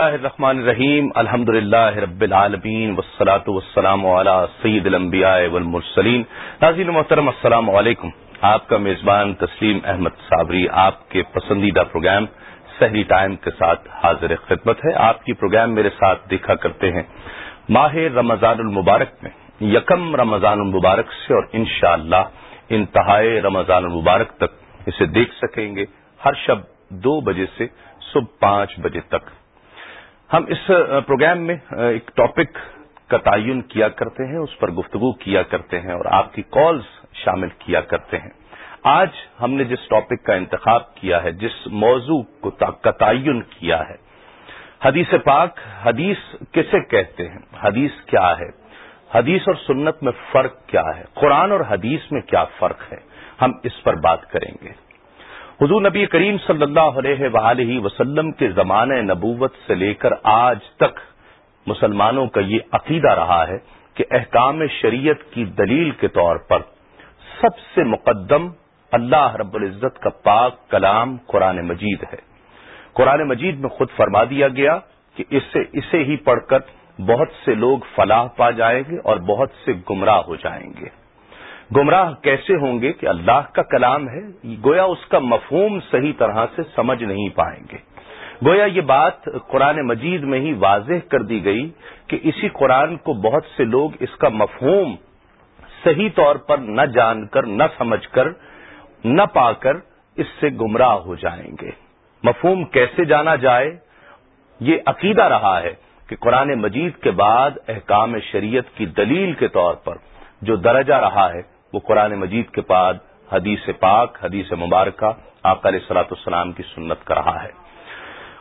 اللہ الرحمن الرحیم الحمد للہ رب العالمین وسلاۃ وسلام علی سید الانبیاء والمرسلین۔ ناظرین محترم، السلام علیکم۔ آپ کا میزبان تسلیم احمد صابری، آپ کے پسندیدہ پروگرام سحری ٹائم کے ساتھ حاضر خدمت ہے۔ آپ کی پروگرام میرے ساتھ دیکھا کرتے ہیں۔ ماہ رمضان المبارک میں، یکم رمضان المبارک سے اور انشاءاللہ اللہ انتہائی رمضان المبارک تک اسے دیکھ سکیں گے۔ ہر شب دو بجے سے صبح پانچ بجے تک۔ ہم اس پروگرام میں ایک ٹاپک کا تعین کیا کرتے ہیں، اس پر گفتگو کیا کرتے ہیں اور آپ کی کالز شامل کیا کرتے ہیں۔ آج ہم نے جس ٹاپک کا انتخاب کیا ہے، جس موضوع کا تعین کیا ہے، حدیث پاک، حدیث کسے کہتے ہیں؟ حدیث کیا ہے؟ حدیث اور سنت میں فرق کیا ہے؟ قرآن اور حدیث میں کیا فرق ہے؟ ہم اس پر بات کریں گے۔ حضور نبی کریم صلی اللہ علیہ وآلہ وسلم کے زمانۂ نبوت سے لے کر آج تک مسلمانوں کا یہ عقیدہ رہا ہے کہ احکام شریعت کی دلیل کے طور پر سب سے مقدم اللہ رب العزت کا پاک کلام قرآن مجید ہے۔ قرآن مجید میں خود فرما دیا گیا کہ اسے اسے ہی پڑھ کر بہت سے لوگ فلاح پا جائیں گے اور بہت سے گمراہ ہو جائیں گے۔ گمراہ کیسے ہوں گے کہ اللہ کا کلام ہے؟ گویا اس کا مفہوم صحیح طرح سے سمجھ نہیں پائیں گے۔ گویا یہ بات قرآن مجید میں ہی واضح کر دی گئی کہ اسی قرآن کو بہت سے لوگ اس کا مفہوم صحیح طور پر نہ جان کر، نہ سمجھ کر، نہ پا کر اس سے گمراہ ہو جائیں گے۔ مفہوم کیسے جانا جائے؟ یہ عقیدہ رہا ہے کہ قرآن مجید کے بعد احکام شریعت کی دلیل کے طور پر جو درجہ رہا ہے وہ قرآن مجید کے بعد حدیث پاک، حدیث مبارکہ آپ علیہ سلاۃ السلام کی سنت کا رہا ہے۔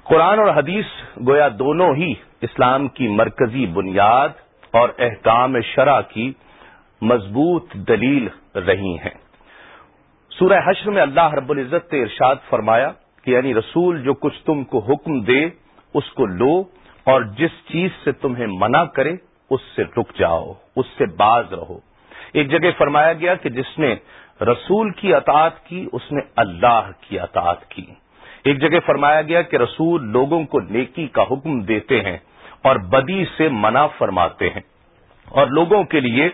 قرآن اور حدیث گویا دونوں ہی اسلام کی مرکزی بنیاد اور احکام شرع کی مضبوط دلیل رہی ہیں۔ سورہ حشر میں اللہ رب العزت نے ارشاد فرمایا کہ یعنی رسول جو کچھ تم کو حکم دے، اس کو لو اور جس چیز سے تمہیں منع کرے، اس سے رک جاؤ، اس سے باز رہو۔ ایک جگہ فرمایا گیا کہ جس نے رسول کی اطاعت کی، اس نے اللہ کی اطاعت کی۔ ایک جگہ فرمایا گیا کہ رسول لوگوں کو نیکی کا حکم دیتے ہیں اور بدی سے منع فرماتے ہیں۔ اور لوگوں کے لیے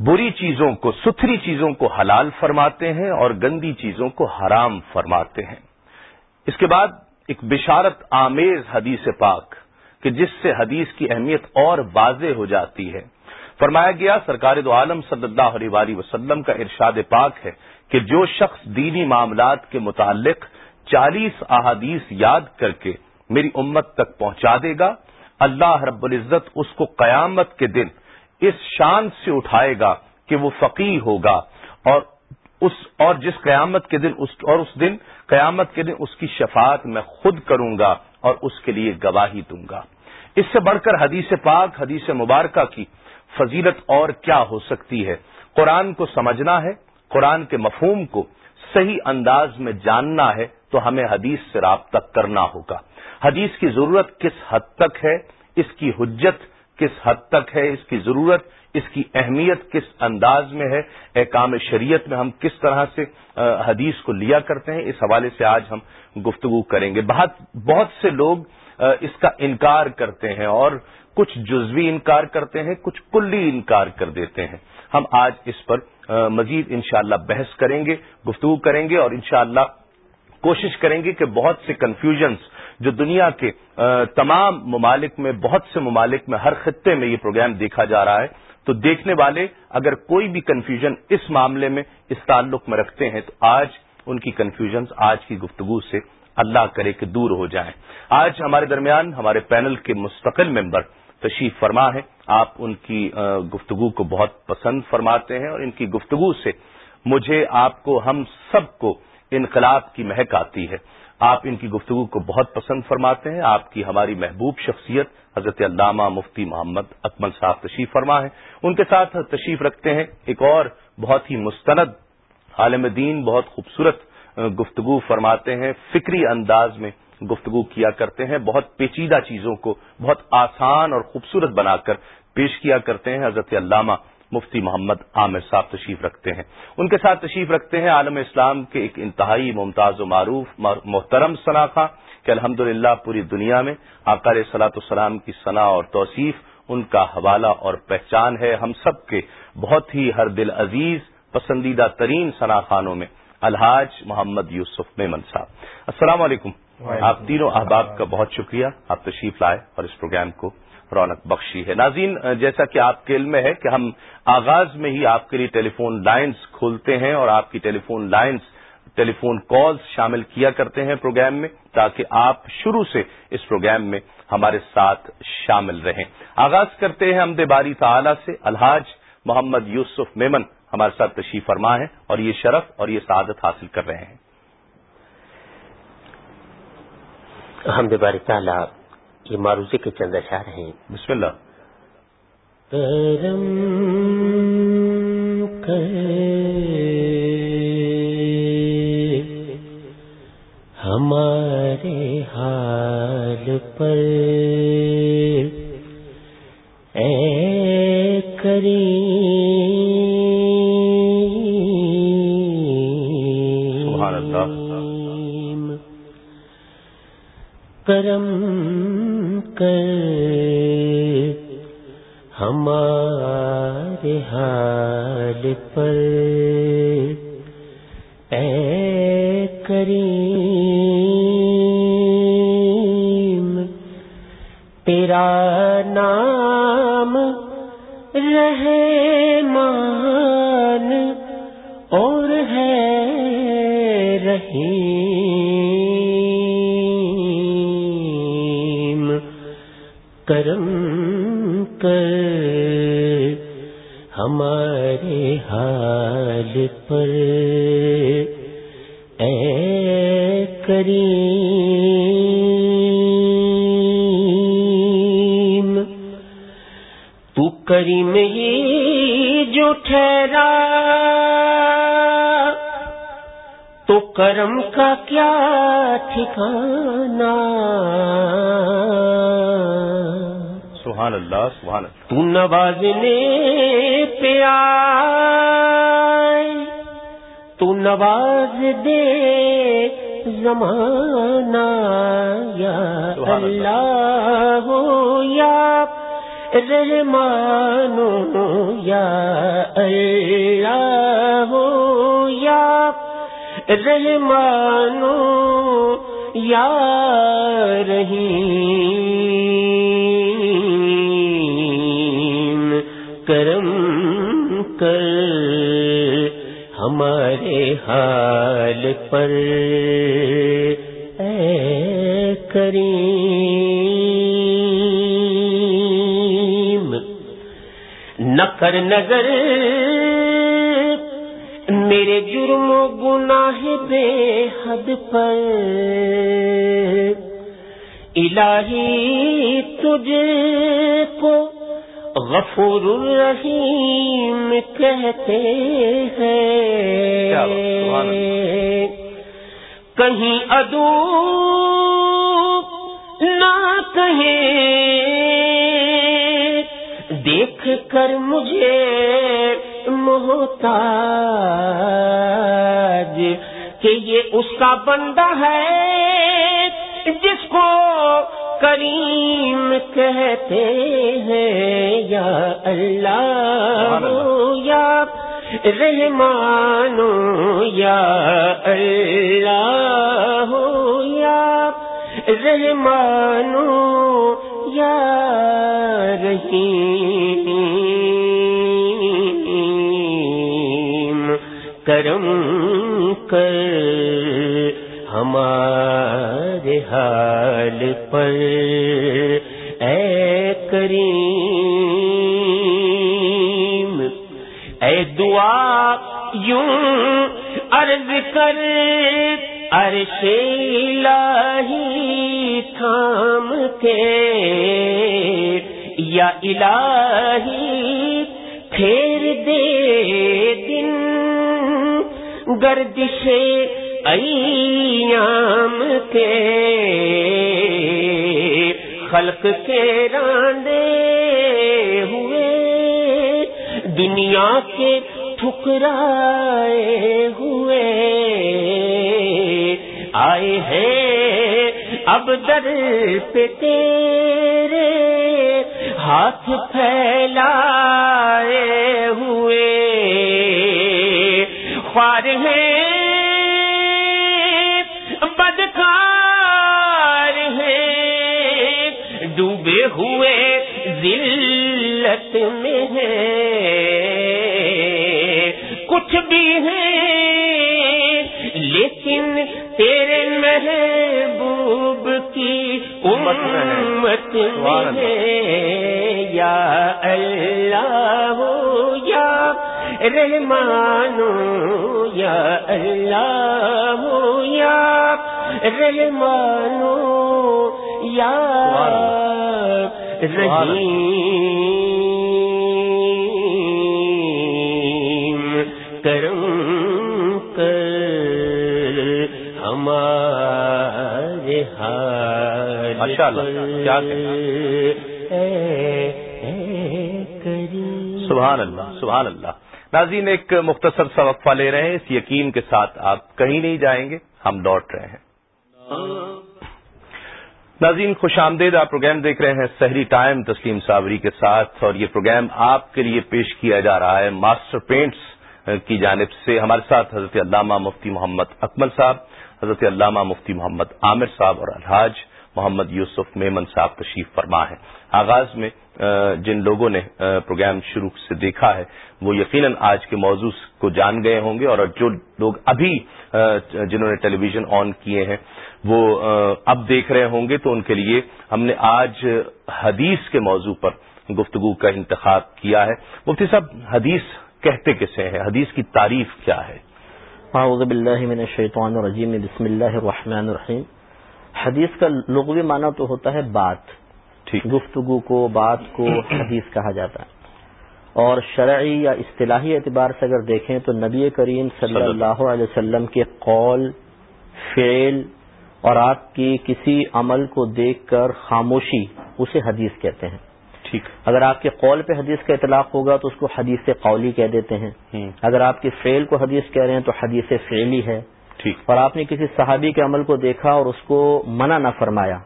بری چیزوں کو، ستھری چیزوں کو حلال فرماتے ہیں اور گندی چیزوں کو حرام فرماتے ہیں۔ اس کے بعد ایک بشارت آمیز حدیث پاک کہ جس سے حدیث کی اہمیت اور واضح ہو جاتی ہے۔ فرمایا گیا، سرکار دو عالم صلی اللہ علیہ وسلم کا ارشاد پاک ہے کہ جو شخص دینی معاملات کے متعلق چالیس احادیث یاد کر کے میری امت تک پہنچا دے گا، اللہ رب العزت اس کو قیامت کے دن اس شان سے اٹھائے گا کہ وہ فقی ہوگا اور اس، اور جس قیامت کے دن اس، اور اس دن قیامت کے دن اس کی شفاعت میں خود کروں گا اور اس کے لیے گواہی دوں گا۔ اس سے بڑھ کر حدیث پاک، حدیث مبارکہ کی فضیلت اور کیا ہو سکتی ہے۔ قرآن کو سمجھنا ہے، قرآن کے مفہوم کو صحیح انداز میں جاننا ہے تو ہمیں حدیث سے رابطہ کرنا ہوگا۔ حدیث کی ضرورت کس حد تک ہے؟ اس کی حجت کس حد تک ہے؟ اس کی ضرورت، اس کی اہمیت کس انداز میں ہے؟ احکام شریعت میں ہم کس طرح سے حدیث کو لیا کرتے ہیں؟ اس حوالے سے آج ہم گفتگو کریں گے۔ بہت بہت سے لوگ اس کا انکار کرتے ہیں اور کچھ جزوی انکار کرتے ہیں، کچھ کلی انکار کر دیتے ہیں۔ ہم آج اس پر مزید انشاءاللہ بحث کریں گے، گفتگو کریں گے اور انشاءاللہ کوشش کریں گے کہ بہت سے کنفیوژنس جو دنیا کے تمام ممالک میں، بہت سے ممالک میں، ہر خطے میں یہ پروگرام دیکھا جا رہا ہے۔ تو دیکھنے والے اگر کوئی بھی کنفیوژن اس معاملے میں، اس تعلق میں رکھتے ہیں، تو آج ان کی کنفیوژنس آج کی گفتگو سے اللہ کرے کہ دور ہو جائیں۔ آج ہمارے درمیان، ہمارے پینل کے مستقل ممبر تشریف فرما ہے۔ آپ ان کی گفتگو کو بہت پسند فرماتے ہیں اور ان کی گفتگو سے مجھے آپ کو، ہم سب کو انقلاب کی مہک آتی ہے۔ آپ ان کی گفتگو کو بہت پسند فرماتے ہیں۔ آپ کی ہماری محبوب شخصیت، حضرت علامہ مفتی محمد اکمل صاحب تشریف فرما ہے۔ ان کے ساتھ تشریف رکھتے ہیں۔ ایک اور بہت ہی مستند عالم دین، بہت خوبصورت گفتگو فرماتے ہیں۔ فکری انداز میں گفتگو کیا کرتے ہیں، بہت پیچیدہ چیزوں کو بہت آسان اور خوبصورت بنا کر پیش کیا کرتے ہیں۔ حضرت علامہ مفتی محمد عامر صاحب تشریف رکھتے ہیں۔ ان کے ساتھ تشریف رکھتے ہیں عالم اسلام کے ایک انتہائی ممتاز و معروف محترم صناخہ کہ الحمد پوری دنیا میں آکار سلاۃ السلام کی ثناء اور توصیف ان کا حوالہ اور پہچان ہے۔ ہم سب کے بہت ہی ہر دل عزیز، پسندیدہ ترین ثنا خانوں میں الحاج محمد یوسف میمن صاحب۔ السلام علیکم۔ آپ تینوں احباب کا بہت شکریہ۔ آپ تشریف لائے اور اس پروگرام کو رونق بخشی ہے۔ ناظرین جیسا کہ آپ کے علم میں ہے کہ ہم آغاز میں ہی آپ کے لیے ٹیلی فون لائنز کھولتے ہیں اور آپ کی telephone lines telephone calls شامل کیا کرتے ہیں پروگرام میں تاکہ آپ شروع سے اس پروگرام میں ہمارے ساتھ شامل رہیں۔ آغاز کرتے ہیں امد باری تعالی سے۔ الحاج محمد یوسف میمن ہمارے ساتھ تشریف فرما ہے اور یہ شرف اور یہ سعادت حاصل کر رہے ہیں۔ حمد باری تعالی یہ معروضے کے چند اشار ہیں۔ بسم اللہ۔ ہمارے حال پر۔ اے کرم کر ہمارے حال پر۔ اے کریم تیرا نام رہے مان اور ہے رہی کرم کر ہمارے حال پر۔ اے کریم تو کریم ہی جو ٹھہرا۔ تو کرم کا کیا ٹھکانا سبحان اللہ سبحان اللہ۔ تو نوازنے پہ تو نواز دے زمانہ یا اللہ۔ ہو یا رحمانو یا اللہ یا رحمانو یا رحیم کرم کر ہمارے حال پر۔ اے کریم نہ کر نظر میرے جرم و گناہ بے حد پر۔ الہی تجھ کو غفور الرحیم کہتے ہیں۔ کہیں ادو نہ کہیں۔ دیکھ کر مجھے محتاج کہ یہ اس کا بندہ ہے جس کو کریم کہتے ہیں یا اللہ یا رحمان یا اللہ یا رحمان یا رحیم۔ کرم کر ہمارے حال پر۔ اے کریم، اے دعا یوں عرض کر، عرش الہی تھام کے، یا الہی پھیر دے گردش ایام کے خلق کے راندے ہوئے، دنیا کے ٹھکرائے ہوئے۔ آئے ہیں اب در پہ تیرے ہاتھ پھیلائے ہوئے۔ خوار ہیں۔ بدکار ہیں۔ ڈوبے ہوئے ذلت میں ہیں۔ کچھ بھی ہیں لیکن تیرے محبوب کی امت میں ہے یا اللہ۔ رحمان یا اللہ یا رحمان یا رحیم۔ کرم کر ہمارے ماشاء اللہ کیا سبحان اللہ سبحان اللہ۔ ناظرین، ایک مختصر سا وقفہ لے رہے ہیں۔ اس یقین کے ساتھ آپ کہیں نہیں جائیں گے، ہم لوٹ رہے ہیں۔ ناظرین، خوش آمدید، آپ پروگرام دیکھ رہے ہیں سحری ٹائم، تسلیم صابری کے ساتھ، اور یہ پروگرام آپ کے لیے پیش کیا جا رہا ہے۔ ماسٹر پینٹس کی جانب سے ہمارے ساتھ حضرت علامہ مفتی محمد اکمل صاحب، حضرت علامہ مفتی محمد عامر صاحب اور الحاج محمد یوسف میمن صاحب تشریف فرما ہے۔ آغاز میں جن لوگوں نے پروگرام شروع سے دیکھا ہے، وہ یقیناً آج کے موضوع کو جان گئے ہوں گے اور جو لوگ ابھی جنہوں نے ٹیلی ویژن آن کیے ہیں، وہ اب دیکھ رہے ہوں گے۔ تو ان کے لیے ہم نے آج حدیث کے موضوع پر گفتگو کا انتخاب کیا ہے۔ مفتی صاحب، حدیث کہتے کسے ہیں؟ حدیث کی تعریف کیا ہے؟ اعوذ باللہ من الشیطان الرجیم، بسم اللہ الرحمن الرحیم۔ حدیث کا لغوی معنی تو ہوتا ہے بات۔ گفتگو کو بات کو حدیث کہا جاتا ہے۔ اور شرعی یا اصطلاحی اعتبار سے اگر دیکھیں تو نبی کریم صلی اللہ علیہ وسلم کے قول فعل اور آپ کی کسی عمل کو دیکھ کر خاموشی اسے حدیث کہتے ہیں۔ ٹھیک۔ اگر آپ کے قول پہ حدیث کا اطلاق ہوگا تو اس کو حدیث قولی کہہ دیتے ہیں۔ اگر آپ کی فعل کو حدیث کہہ رہے ہیں تو حدیث فعلی ہے۔ ٹھیک اور آپ نے کسی صحابی کے عمل کو دیکھا اور اس کو منع نہ فرمایا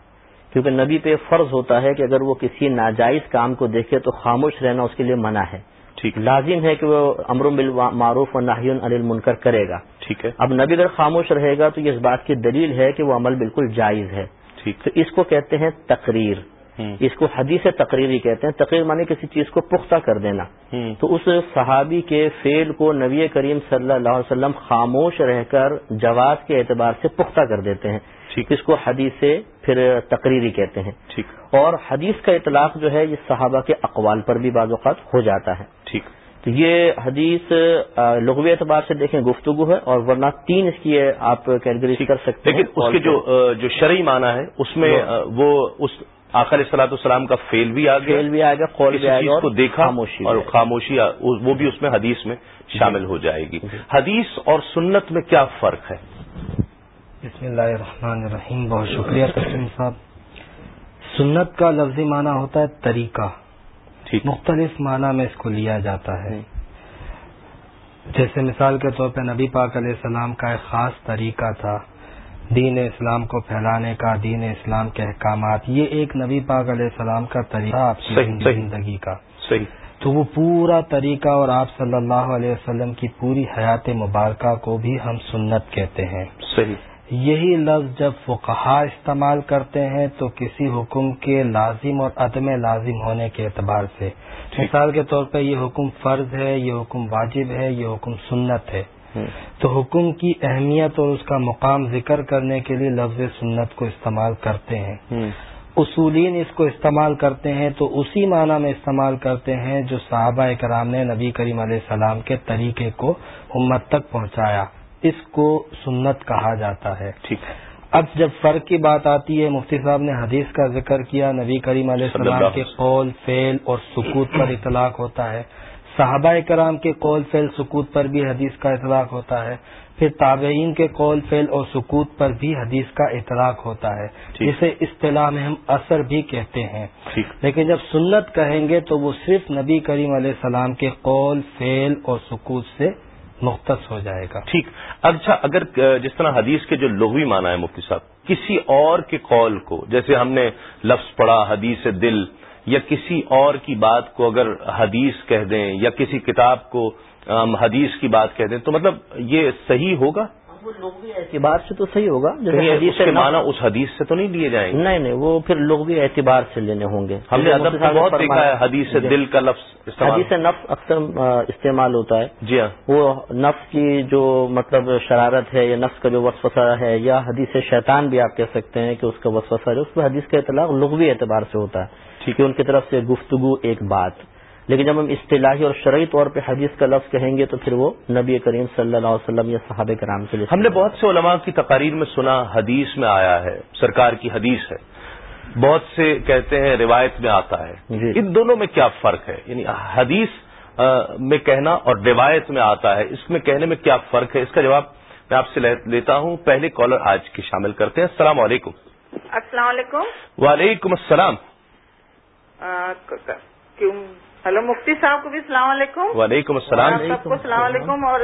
کیونکہ نبی پہ فرض ہوتا ہے کہ اگر وہ کسی ناجائز کام کو دیکھے تو خاموش رہنا اس کے لیے منع ہے۔ ٹھیک۔ لازم ہے کہ وہ امر بالمعروف و ناہی عن المنکر کرے گا۔ ٹھیک ہے۔ اب نبی اگر خاموش رہے گا تو یہ اس بات کی دلیل ہے کہ وہ عمل بالکل جائز ہے۔ ٹھیک۔ تو اس کو کہتے ہیں تقریر۔ اس کو حدیث تقریری کہتے ہیں۔ تقریر مانے کسی چیز کو پختہ کر دینا۔ تو اس صحابی کے فعل کو نبی کریم صلی اللہ علیہ وسلم خاموش رہ کر جواز کے اعتبار سے پختہ کر دیتے ہیں۔ اس کو حدیث پھر تقریری کہتے ہیں۔ اور حدیث کا اطلاق جو ہے یہ صحابہ کے اقوال پر بھی بعض اوقات ہو جاتا ہے۔ ٹھیک۔ تو یہ حدیث لغوی اعتبار سے دیکھیں گفتگو ہے اور ورنہ تین اس کی آپ کیٹیگری کر سکتے ہیں۔ لیکن اس کے جو جو شرعی معنی ہے اس میں وہ اس آخر صلاحت السلام کا فیل بھی آ گیا فعل بھی آئے گا قول کسی بھی آئے چیز گا کو دیکھا خاموشی اور. خاموشی آ- وہ بھی اس میں حدیث میں شامل ہو جائے گی۔ حدیث اور سنت میں کیا فرق ہے؟ بسم اللہ الرحمن الرحیم بہت شکریہ تسلیم صاحب۔ سنت کا لفظی معنی ہوتا ہے طریقہ۔ مختلف معنی میں اس کو لیا جاتا ہے۔ جیسے مثال کے طور پہ نبی پاک علیہ السلام کا ایک خاص طریقہ تھا۔ دین اسلام کو پھیلانے کا دین اسلام کے احکامات یہ ایک نبی پاک علیہ السلام کا طریقہ آپ کی۔ زندگی کا۔ صحیح۔ تو وہ پورا طریقہ اور آپ صلی اللہ علیہ وسلم کی پوری حیات مبارکہ کو بھی ہم سنت کہتے ہیں۔ صحیح۔ یہی لفظ جب فقہا استعمال کرتے ہیں تو کسی حکم کے لازم اور عدم لازم ہونے کے اعتبار سے۔ مثال کے طور پہ یہ حکم فرض ہے یہ حکم واجب ہے یہ حکم سنت ہے۔ تو حکم کی اہمیت اور اس کا مقام ذکر کرنے کے لیے لفظ سنت کو استعمال کرتے ہیں۔ اصولین اس کو استعمال کرتے ہیں تو اسی معنی میں استعمال کرتے ہیں جو صحابہ کرام نے نبی کریم علیہ السلام کے طریقے کو امت تک پہنچایا۔ اس کو سنت کہا جاتا ہے۔ ٹھیک۔ ہے اب جب فرق کی بات آتی ہے مفتی صاحب نے حدیث کا ذکر کیا نبی کریم علیہ السلام کے قول فعل اور سکوت پر اطلاق ہوتا ہے۔ صحابہ کرام کے قول فعل سکوت پر بھی حدیث کا اطلاق ہوتا ہے۔ پھر تابعین کے قول فعل اور سکوت پر بھی حدیث کا اطلاق ہوتا ہے۔ جسے اصطلاح میں ہم اثر بھی کہتے ہیں۔ لیکن جب سنت کہیں گے تو وہ صرف نبی کریم علیہ السلام کے قول فعل اور سکوت سے مختص ہو جائے گا۔ ٹھیک۔ اچھا اگر جس طرح حدیث کے جو لغوی معنی ہے مفتی صاحب کسی اور کے قول کو جیسے ہم نے لفظ پڑھا حدیث دل یا کسی اور کی بات کو اگر حدیث کہہ دیں یا کسی کتاب کو حدیث کی بات کہہ دیں تو مطلب یہ صحیح ہوگا؟ اعتبار سے تو صحیح ہوگا حدیث کے معنی اس حدیث سے تو نہیں لیے جائیں گے۔ نہیں نہیں وہ پھر لغوی اعتبار سے لینے ہوں گے۔ ہم نے ادب بہت دیکھا ہے حدیث دل کا لفظ حدیث نفس اکثر استعمال ہوتا ہے۔ جی ہاں۔ وہ نفس کی جو مطلب شرارت ہے یا نفس کا جو وسوسہ ہے یا حدیث شیطان بھی آپ کہہ سکتے ہیں کہ اس کا وسوسہ ہے اس میں حدیث کا اطلاق لغوی اعتبار سے ہوتا ہے ٹھیک۔ ہے ان کی طرف سے گفتگو ایک بات۔ لیکن جب ہم اصطلاحی اور شرعی طور پہ حدیث کا لفظ کہیں گے تو پھر وہ نبی کریم صلی اللہ علیہ وسلم یا صحابہ کرام کے لیے ہم نے بہت سے علماء کی تقاریر میں سنا حدیث میں آیا ہے سرکار کی حدیث ہے۔ بہت سے کہتے ہیں روایت میں آتا ہے۔ جی۔ ان دونوں میں کیا فرق ہے؟ یعنی حدیث میں کہنا اور روایت میں آتا ہے اس میں کہنے میں کیا فرق ہے؟ اس کا جواب میں آپ سے لیتا ہوں۔ پہلے کالر آج کی شامل کرتے ہیں۔ السلام علیکم۔ السلام علیکم۔ وعلیکم السلام۔ ہلو مفتی صاحب کو بھی السلام علیکم۔ وعلیکم السلام۔ سب کو السلام علیکم اور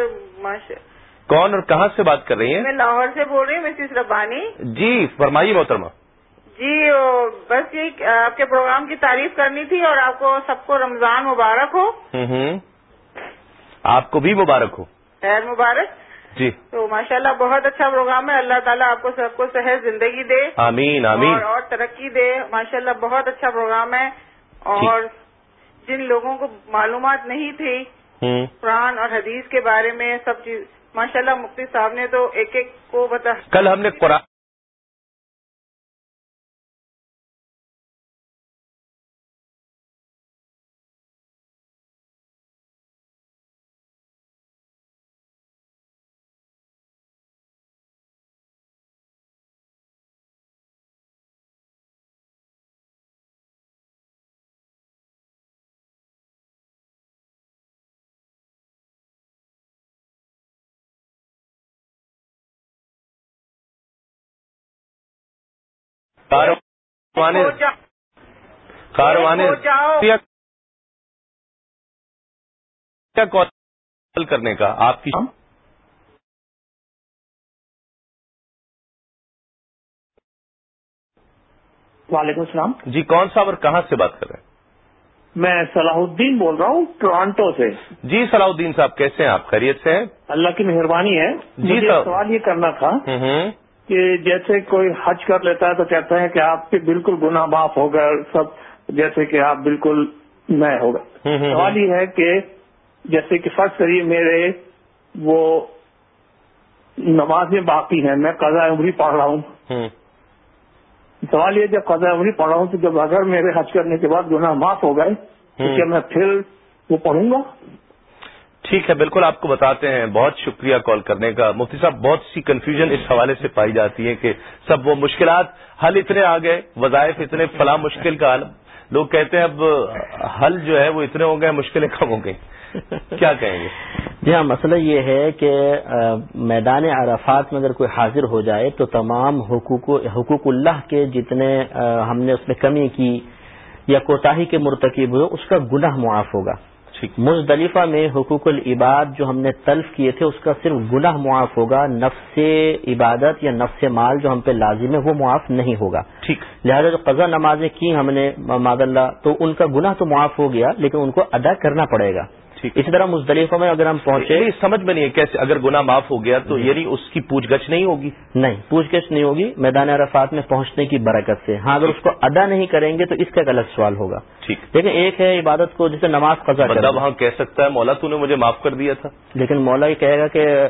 کون اور کہاں سے بات کر رہی ہیں؟ میں لاہور سے بول رہی ہوں مسز ربانی۔ جی فرمائیے محترمہ۔ جی بس یہ آپ کے پروگرام کی تعریف کرنی تھی اور آپ کو سب کو رمضان مبارک ہو۔ آپ کو بھی مبارک ہو۔ خیر مبارک۔ جی۔ تو ماشاء اللہ بہت اچھا پروگرام ہے۔ اللہ تعالیٰ آپ کو سب کو صحت زندگی دے۔ آمین آمین۔ اور ترقی دے۔ ماشاء اللہ بہت اچھا پروگرام ہے۔ اور جن لوگوں کو معلومات نہیں تھی قرآن اور حدیث کے بارے میں سب چیز ماشاء اللہ مفتی صاحب نے تو ایک ایک کو بتا کل ہم نے قرآن کاروانے کاروانے کیا؟ کال کرنے کا آپ کی وعلیکم السلام۔ جی کون صاحب اور کہاں سے بات کر رہے ہیں؟ میں صلاح الدین بول رہا ہوں ٹورانٹو سے۔ جی صلاح الدین صاحب کیسے ہیں؟ آپ خیریت سے ہیں؟ اللہ کی مہربانی ہے۔ جی سوال یہ کرنا تھا کہ جیسے کوئی حج کر لیتا ہے تو کہتے ہیں کہ آپ کے بالکل گناہ معاف ہوگا سب جیسے کہ آپ بالکل نئے ہوگا سوال یہ ہے کہ جیسے کہ فرض کریے میرے وہ نمازیں باقی ہیں میں قضاء عمری پڑھ رہا ہوں۔ سوال یہ جب قضاء عمری پڑھ رہا ہوں تو جب اگر میرے حج کرنے کے بعد گناہ معاف ہو گئے تو کیا میں پھر وہ پڑھوں گا؟ ٹھیک ہے، بالکل آپ کو بتاتے ہیں، بہت شکریہ کال کرنے کا۔ مفتی صاحب، بہت سی کنفیوژن اس حوالے سے پائی جاتی ہے کہ سب وہ مشکلات حل اتنے آ گئے، وظائف اتنے فلاں مشکل کا حل۔ لوگ کہتے ہیں اب حل جو ہے وہ اتنے ہو گئے، مشکلیں کم ہو گئی کیا کہیں گے؟ جی ہاں مسئلہ یہ ہے کہ میدان عرفات میں اگر کوئی حاضر ہو جائے تو تمام حقوق حقوق اللہ کے جتنے ہم نے اس میں کمی کی یا کوتاہی کے مرتکب ہوئے، اس کا گناہ معاف ہوگا۔ مزدلفہ میں حقوق العباد جو ہم نے تلف کیے تھے اس کا صرف گناہ معاف ہوگا نفس عبادت یا نفس مال جو ہم پہ لازم ہے وہ معاف نہیں ہوگا۔ ٹھیک۔ لہٰذا جو قضا نمازیں کی ہم نے ماد اللہ تو ان کا گناہ تو معاف ہو گیا لیکن ان کو ادا کرنا پڑے گا۔ اسی طرح مزدلفہ میں اگر ہم پہنچے سمجھ میں نہیں ہے کیسے اگر گناہ معاف ہو گیا تو یعنی اس کی پوچھ گچھ نہیں ہوگی؟ نہیں پوچھ گچھ نہیں ہوگی۔ میدان عرفات میں پہنچنے کی برکت سے۔ ہاں اگر اس کو ادا نہیں کریں گے تو اس کا ایک الگ سوال ہوگا۔ ٹھیک۔ لیکن ایک ہے عبادت کو جسے نماز قضا بندہ وہاں کہہ سکتا ہے مولا تو نے مجھے معاف کر دیا تھا۔ لیکن مولا یہ کہے گا کہ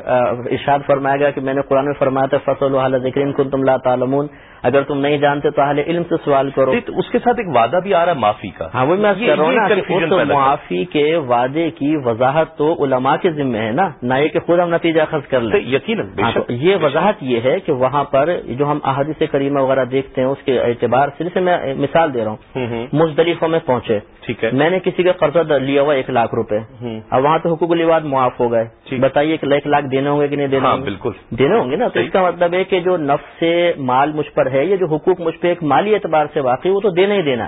ارشاد فرمائے گا کہ میں نے قرآن میں فرمایا تھا فصل الحال ذکر کن تم لا تعلمون۔ اگر تم نہیں جانتے تو اہل علم سے سوال کرو۔ اس کے ساتھ ایک وعدہ بھی آ رہا ہے معافی کا۔ ہاں وہ میں کر رہا ہوں معافی کے وعدے کی وضاحت تو علماء کے ذمہ ہے نا۔ نہ یہ کہ خود ہم نتیجہ خرچ کر لیں۔ یقیناً ہاں، یہ وضاحت یہ ہے کہ وہاں پر جو ہم احادیث کریمہ وغیرہ دیکھتے ہیں اس کے اعتبار سے جیسے میں مثال دے رہا ہوں۔ مزدلفوں میں پہنچے۔ ٹھیک ہے۔ میں نے کسی کا قرضہ لیا ہوا ایک لاکھ روپے۔ اب وہاں تو حقوق الواد معاف ہو گئے۔ بتائیے ایک لاکھ دینے ہوں گے کہ نہیں دینے ہاں بالکل۔ دینے ہوں گے نا؟ تو اس کا مطلب ہے کہ جو نفس سے مال مجھ پر ہے یا جو حقوق مجھ پہ ایک مالی اعتبار سے واقعی وہ تو دینا ہی دینا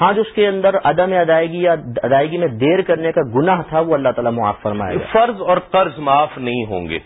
ہاں جو اس کے اندر عدم ادائیگی یا ادائیگی میں دیر کرنے کا گناہ تھا وہ اللہ تعالیٰ معاف فرمائے فرض اور قرض معاف نہیں ہوں گے۔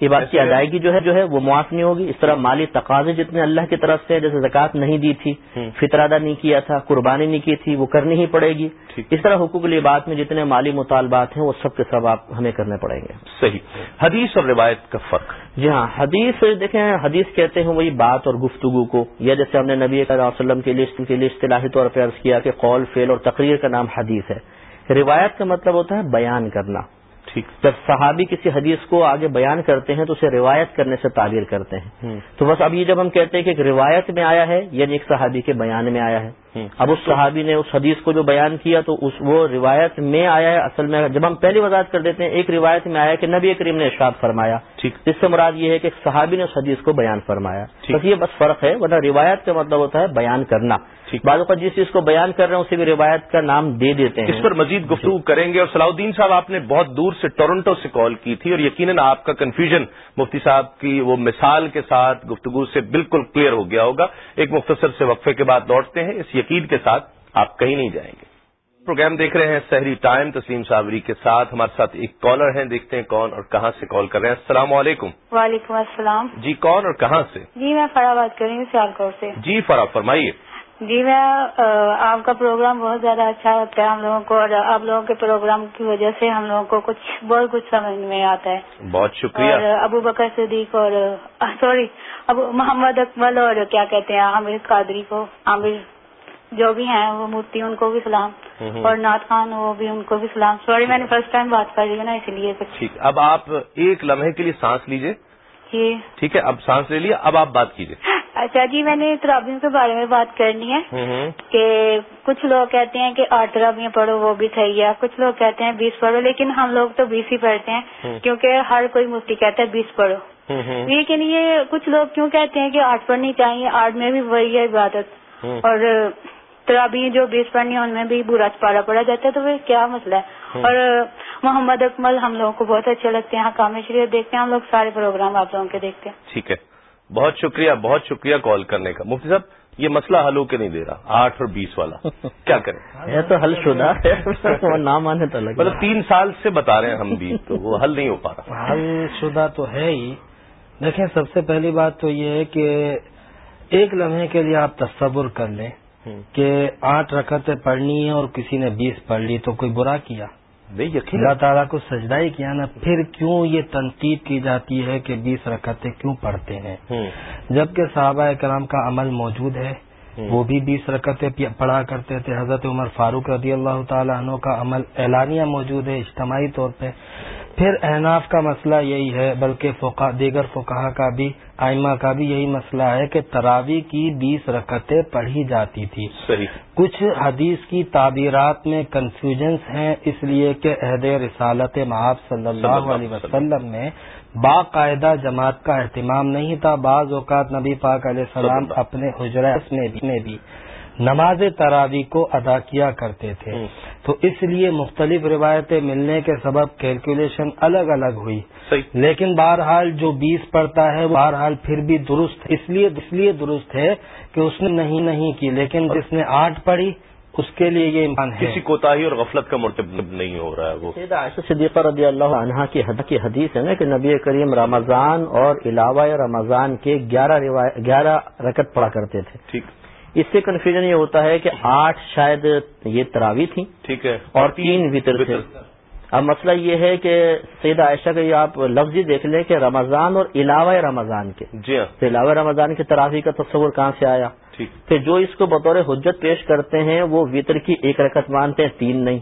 یہ بات کی ادائیگی جو ہے جو ہے وہ معاف نہیں ہوگی۔ اس طرح مالی تقاضے جتنے اللہ کی طرف سے جیسے زکوٰۃ نہیں دی تھی فطر ادا نہیں کیا تھا قربانی نہیں کی تھی وہ کرنی ہی پڑے گی۔ اس طرح حقوق العباد میں جتنے مالی مطالبات ہیں وہ سب کے سب آپ ہمیں کرنے پڑیں گے۔ صحیح۔ حدیث اور روایت کا فرق۔ جی ہاں حدیث دیکھیں حدیث کہتے ہیں وہی بات اور گفتگو کو۔ یا جیسے ہم نے نبی علیہ وسلم کے لیے کے لیے اصطلاحی طور پہ عرض کیا کہ قول فیل اور تقریر کا نام حدیث ہے۔ روایت کا مطلب ہوتا ہے بیان کرنا۔ ٹھیک۔ جب صحابی کسی حدیث کو آگے بیان کرتے ہیں تو اسے روایت کرنے سے تعبیر کرتے ہیں۔ تو بس اب یہ جب ہم کہتے ہیں کہ ایک روایت میں آیا ہے یعنی ایک صحابی کے بیان میں آیا ہے۔ اب اس صحابی نے اس حدیث کو جو بیان کیا تو اس وہ روایت میں آیا ہے۔ اصل میں جب ہم پہلی وضاحت کر دیتے ہیں ایک روایت میں آیا کہ نبی کریم نے ارشاد فرمایا۔ ٹھیک۔ اس سے مراد یہ ہے کہ ایک صحابی نے اس حدیث کو بیان فرمایا۔ بس یہ بس فرق ہے ورنہ روایت کا مطلب ہوتا ہے بیان کرنا۔ بعض اوقات جس چیز کو بیان کر رہے ہیں اسے بھی روایت کا نام دے دیتے ہیں۔ اس پر مزید گفتگو کریں گے اور صلاح الدین صاحب آپ نے بہت دور سے ٹورنٹو سے کال کی تھی اور یقیناً آپ کا کنفیوژن مفتی صاحب کی وہ مثال کے ساتھ گفتگو سے بالکل کلیئر ہو گیا ہوگا۔ ایک مختصر سے وقفے کے بعد لوٹتے ہیں۔ اس یقین کے ساتھ آپ کہیں نہیں جائیں گے۔ پروگرام دیکھ رہے ہیں سحری ٹائم تسلیم صابری کے ساتھ۔ ہمارے ساتھ ایک کالر ہیں دیکھتے ہیں کون اور کہاں سے کال کر رہے ہیں۔ السلام علیکم۔ وعلیکم السلام۔ جی کون اور کہاں سے؟ جی میں فرا بات کر رہی ہوں سیالکوٹ سے۔ جی فرا فرمائیے۔ جی میں آپ کا پروگرام بہت زیادہ اچھا لگتا ہے ہم لوگوں کو اور آپ لوگوں کے پروگرام کی وجہ سے ہم لوگوں کو کچھ بہت کچھ سمجھ میں آتا ہے۔ بہت شکریہ۔ اور ابو بکر صدیق اور سوری ابو محمد اکمل اور کیا کہتے ہیں عامر قادری کو عامر جو بھی ہیں وہ مفتی ان کو بھی سلام۔ اور نعت خان وہ بھی ان کو بھی سلام۔ سوری میں نے فرسٹ ٹائم بات کر رہی ہوں نا اسی لیے ٹھیک اب آپ ایک لمحے کے لیے سانس لیجیے۔ جی۔ ٹھیک ہے اب سانس لے لیا اب آپ بات کیجیے۔ اچھا جی میں نے ترابیوں کے بارے میں بات کرنی ہے کہ کچھ لوگ کہتے ہیں کہ آٹھ ترابیاں پڑھو وہ بھی صحیح ہے۔ کچھ لوگ کہتے ہیں بیس پڑھو لیکن ہم لوگ تو بیس ہی پڑھتے ہیں کیونکہ ہر کوئی مفتی کہتا ہے بیس پڑھو۔ لیکن یہ کچھ لوگ کیوں کہتے ہیں کہ آٹھ پڑھنی چاہیے؟ آٹھ میں بھی وہی ہے عبادت۔ اور ترابی جو بیس پڑھنی ہے ان میں بھی برا پارا پڑا جاتا ہے تو وہ کیا مسئلہ ہے؟ اور محمد اکمل ہم لوگوں کو بہت اچھے لگتے ہیں حکام شریف دیکھتے ہیں ہم لوگ سارے پروگرام آپ لوگوں کے دیکھتے ہیں۔ ٹھیک ہے۔ بہت شکریہ بہت شکریہ کال کرنے کا۔ مفتی صاحب یہ مسئلہ حل ہو کے نہیں دے رہا آٹھ اور بیس والا۔ کیا کریں؟ ہے تو حل شدہ ہے۔ نام آنے تو مطلب تین سال سے بتا رہے ہیں ہم بھی تو وہ حل نہیں ہو پا رہا۔ حل شدہ تو ہے ہی۔ دیکھیں سب سے پہلی بات تو یہ ہے کہ ایک لمحے کے لیے آپ تصور کر لیں کہ آٹھ رکعتیں پڑھنی ہیں اور کسی نے بیس پڑھ لی تو کوئی برا کیا۔ نہیں یقین۔ اللہ تعالیٰ کو سجدہ ہی کیا نا پھر کیوں یہ تنقید کی جاتی ہے کہ بیس رکعتیں کیوں پڑھتے ہیں؟ جبکہ صحابہ کرام کا عمل موجود ہے وہ بھی بیس رکعتیں پڑھا کرتے تھے۔ حضرت عمر فاروق رضی اللہ تعالیٰ عنہ کا عمل اعلانیہ موجود ہے اجتماعی طور پہ۔ پھر احناف کا مسئلہ یہی ہے بلکہ دیگر فقہ کا بھی آئمہ کا بھی یہی مسئلہ ہے کہ تراوی کی بیس رکعتیں پڑھی جاتی تھی۔ صحیح۔ کچھ حدیث کی تعبیرات میں کنفیوژنس ہیں اس لیے کہ عہد رسالت معاف صلی اللہ علیہ وسلم۔ میں باقاعدہ جماعت کا اہتمام نہیں تھا بعض اوقات نبی پاک علیہ السلام اپنے حجرت میں بھی نماز تراوی کو ادا کیا کرتے تھے۔ تو اس لیے مختلف روایتیں ملنے کے سبب کیلکولیشن الگ الگ ہوئی۔ لیکن بہرحال جو بیس پڑتا ہے وہ بہرحال پھر بھی درست اس لیے اس لیے درست ہے کہ اس نے نہیں نہیں کی لیکن جس نے آٹھ پڑھی اس کے لیے یہ امکان ہے۔ کسی کوتاہی اور غفلت کا مرتب نہیں ہو رہا ہے وہ۔ عائشہ صدیقہ رضی اللہ عنہا کی حد کی حدیث ہے نا کہ نبی کریم رمضان اور علاوہ رمضان کے گیارہ گیارہ رکت پڑا کرتے تھے۔ ٹھیک۔ اس سے کنفیوژن یہ ہوتا ہے کہ آٹھ شاید یہ تراوی تھی ٹھیک ہے۔ اور تین وطر تھے۔ اب مسئلہ یہ ہے کہ سیدہ عائشہ کا یہ آپ لفظ ہی دیکھ لیں کہ رمضان اور علاوہ رمضان کے۔ جی ہاں۔ علاوہ رمضان کی تراوی کا تصور کہاں سے آیا؟ پھر جو اس کو بطور حجت پیش کرتے ہیں وہ وطر کی ایک رکعت مانتے ہیں تین نہیں۔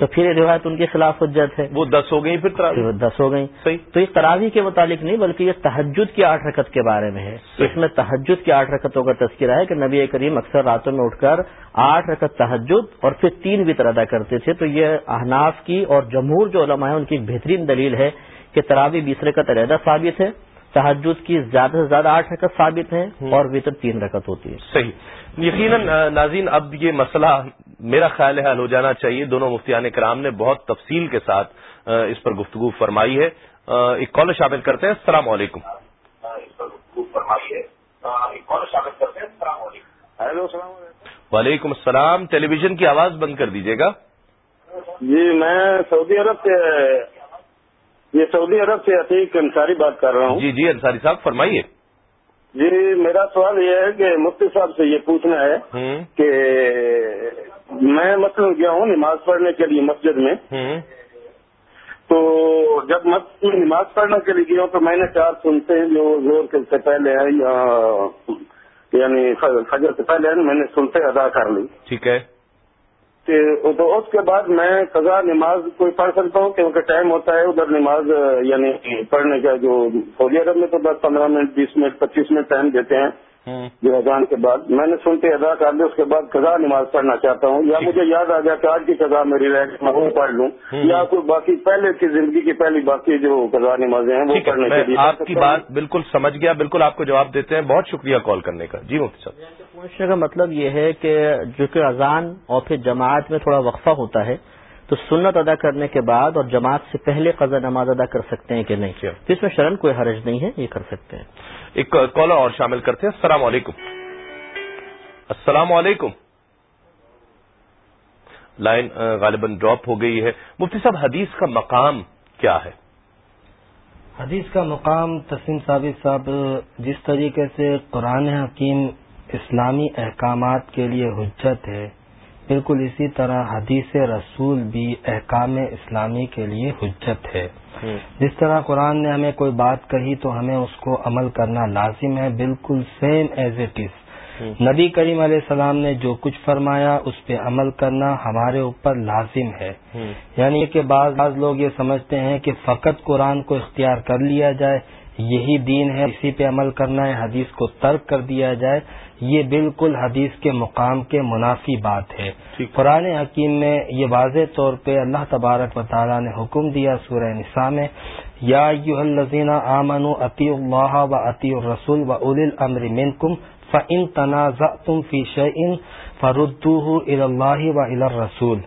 تو پھر یہ روایت ان کے خلاف حجت ہے۔ وہ دس ہو گئی پھر تراوی دس ہو گئی تو اس تراوی کے متعلق نہیں بلکہ یہ تحجد کی آٹھ رکعت کے بارے میں ہے۔ اس میں تحجد کی آٹھ رکعتوں کا تذکرہ ہے کہ نبی کریم اکثر راتوں میں اٹھ کر آٹھ رکعت تحجد اور پھر تین وطر ادا کرتے تھے۔ تو یہ احناف کی اور جمہور جو علماء ہیں ان کی بہترین دلیل ہے کہ تراوی بیس رکعت علیحدہ ثابت ہے۔ تحجد کی زیادہ سے زیادہ آٹھ رکعت ثابت ہیں اور وطر تین رکعت ہوتی ہے صحیح۔ یقیناً ناظرین اب یہ مسئلہ میرا خیال ہے حل ہو جانا چاہیے۔ دونوں مفتیان کرام نے بہت تفصیل کے ساتھ اس پر گفتگو فرمائی ہے۔ ایک کال شامل کرتے ہیں۔ السلام علیکم۔ ہیلو السلام علیکم۔ وعلیکم السلام۔ ٹیلی ویژن کی آواز بند کر دیجیے گا۔ جی میں سعودی عرب سے یہ سعودی عرب سے عتیق انصاری بات کر رہا ہوں۔ جی جی انصاری صاحب فرمائیے۔ جی میرا سوال یہ ہے کہ مفتی صاحب سے یہ پوچھنا ہے کہ میں مثلاً گیا ہوں نماز پڑھنے کے لیے مسجد میں۔ تو جب مسجد میں نماز پڑھنے کے لیے گیا ہوں تو میں نے چار سنتے ہیں جو زور سے پہلے ہیں یا یعنی فجر سے پہلے میں نے سنتے ادا کر لی۔ ٹھیک ہے۔ تو اس کے بعد میں قضا نماز کوئی پڑھ سکتا ہوں، کیونکہ ٹائم ہوتا ہے، ادھر نماز یعنی پڑھنے کا جو سعودی عرب میں تو دس پندرہ منٹ، بیس منٹ، پچیس منٹ ٹائم دیتے ہیں۔ جو اذان کے بعد۔ میں نے سنتے ادا کر لی اس کے بعد قضا نماز پڑھنا چاہتا ہوں۔ یا مجھے یاد آ گیا کہ آج کی قضا میری رہ میں وہ پڑھ لوں۔ یا کوئی باقی پہلے کی زندگی کی پہلی باقی جو قضا نمازیں ہیں وہ پڑھنے کے لیے آپ کی بات بالکل سمجھ گیا بالکل آپ کو جواب دیتے ہیں۔ بہت شکریہ کال کرنے کا۔ جی مفتی صاحب۔ پوچھنے کا مطلب یہ ہے کہ جو کہ اذان اور پھر جماعت میں تھوڑا وقفہ ہوتا ہے تو سنت ادا کرنے کے بعد اور جماعت سے پہلے قضا نماز ادا کر سکتے ہیں کہ نہیں؟ اس میں شرن کوئی حرج نہیں ہے یہ کر سکتے ہیں۔ ایک کالر اور شامل کرتے ہیں۔ السلام علیکم۔ السلام علیکم۔ لائن غالباً ڈراپ ہو گئی ہے۔ مفتی صاحب، حدیث کا مقام کیا ہے؟ حدیث کا مقام تسیم ثابت صاحب، جس طریقے سے قرآن حکیم اسلامی احکامات کے لیے حجت ہے بالکل اسی طرح حدیث رسول بھی احکام اسلامی کے لیے حجت ہے۔ جس طرح قرآن نے ہمیں کوئی بات کہی تو ہمیں اس کو عمل کرنا لازم ہے بالکل سیم ایز اٹ از نبی کریم علیہ السلام نے جو کچھ فرمایا اس پہ عمل کرنا ہمارے اوپر لازم ہے۔ یعنی کہ بعض بعض لوگ یہ سمجھتے ہیں کہ فقط قرآن کو اختیار کر لیا جائے یہی دین ہے اسی پہ عمل کرنا ہے حدیث کو ترک کر دیا جائے۔ یہ بالکل حدیث کے مقام کے منافی بات ہے۔ قرآن حکیم میں یہ واضح طور پہ اللہ تبارک و تعالیٰ نے حکم دیا سورہ نساء میں یا الزین آمن عطی اللہ و عطی الرسول و اول الامر منکم فعن تنازع تم فی شعین فردو اللہ و الرسول۔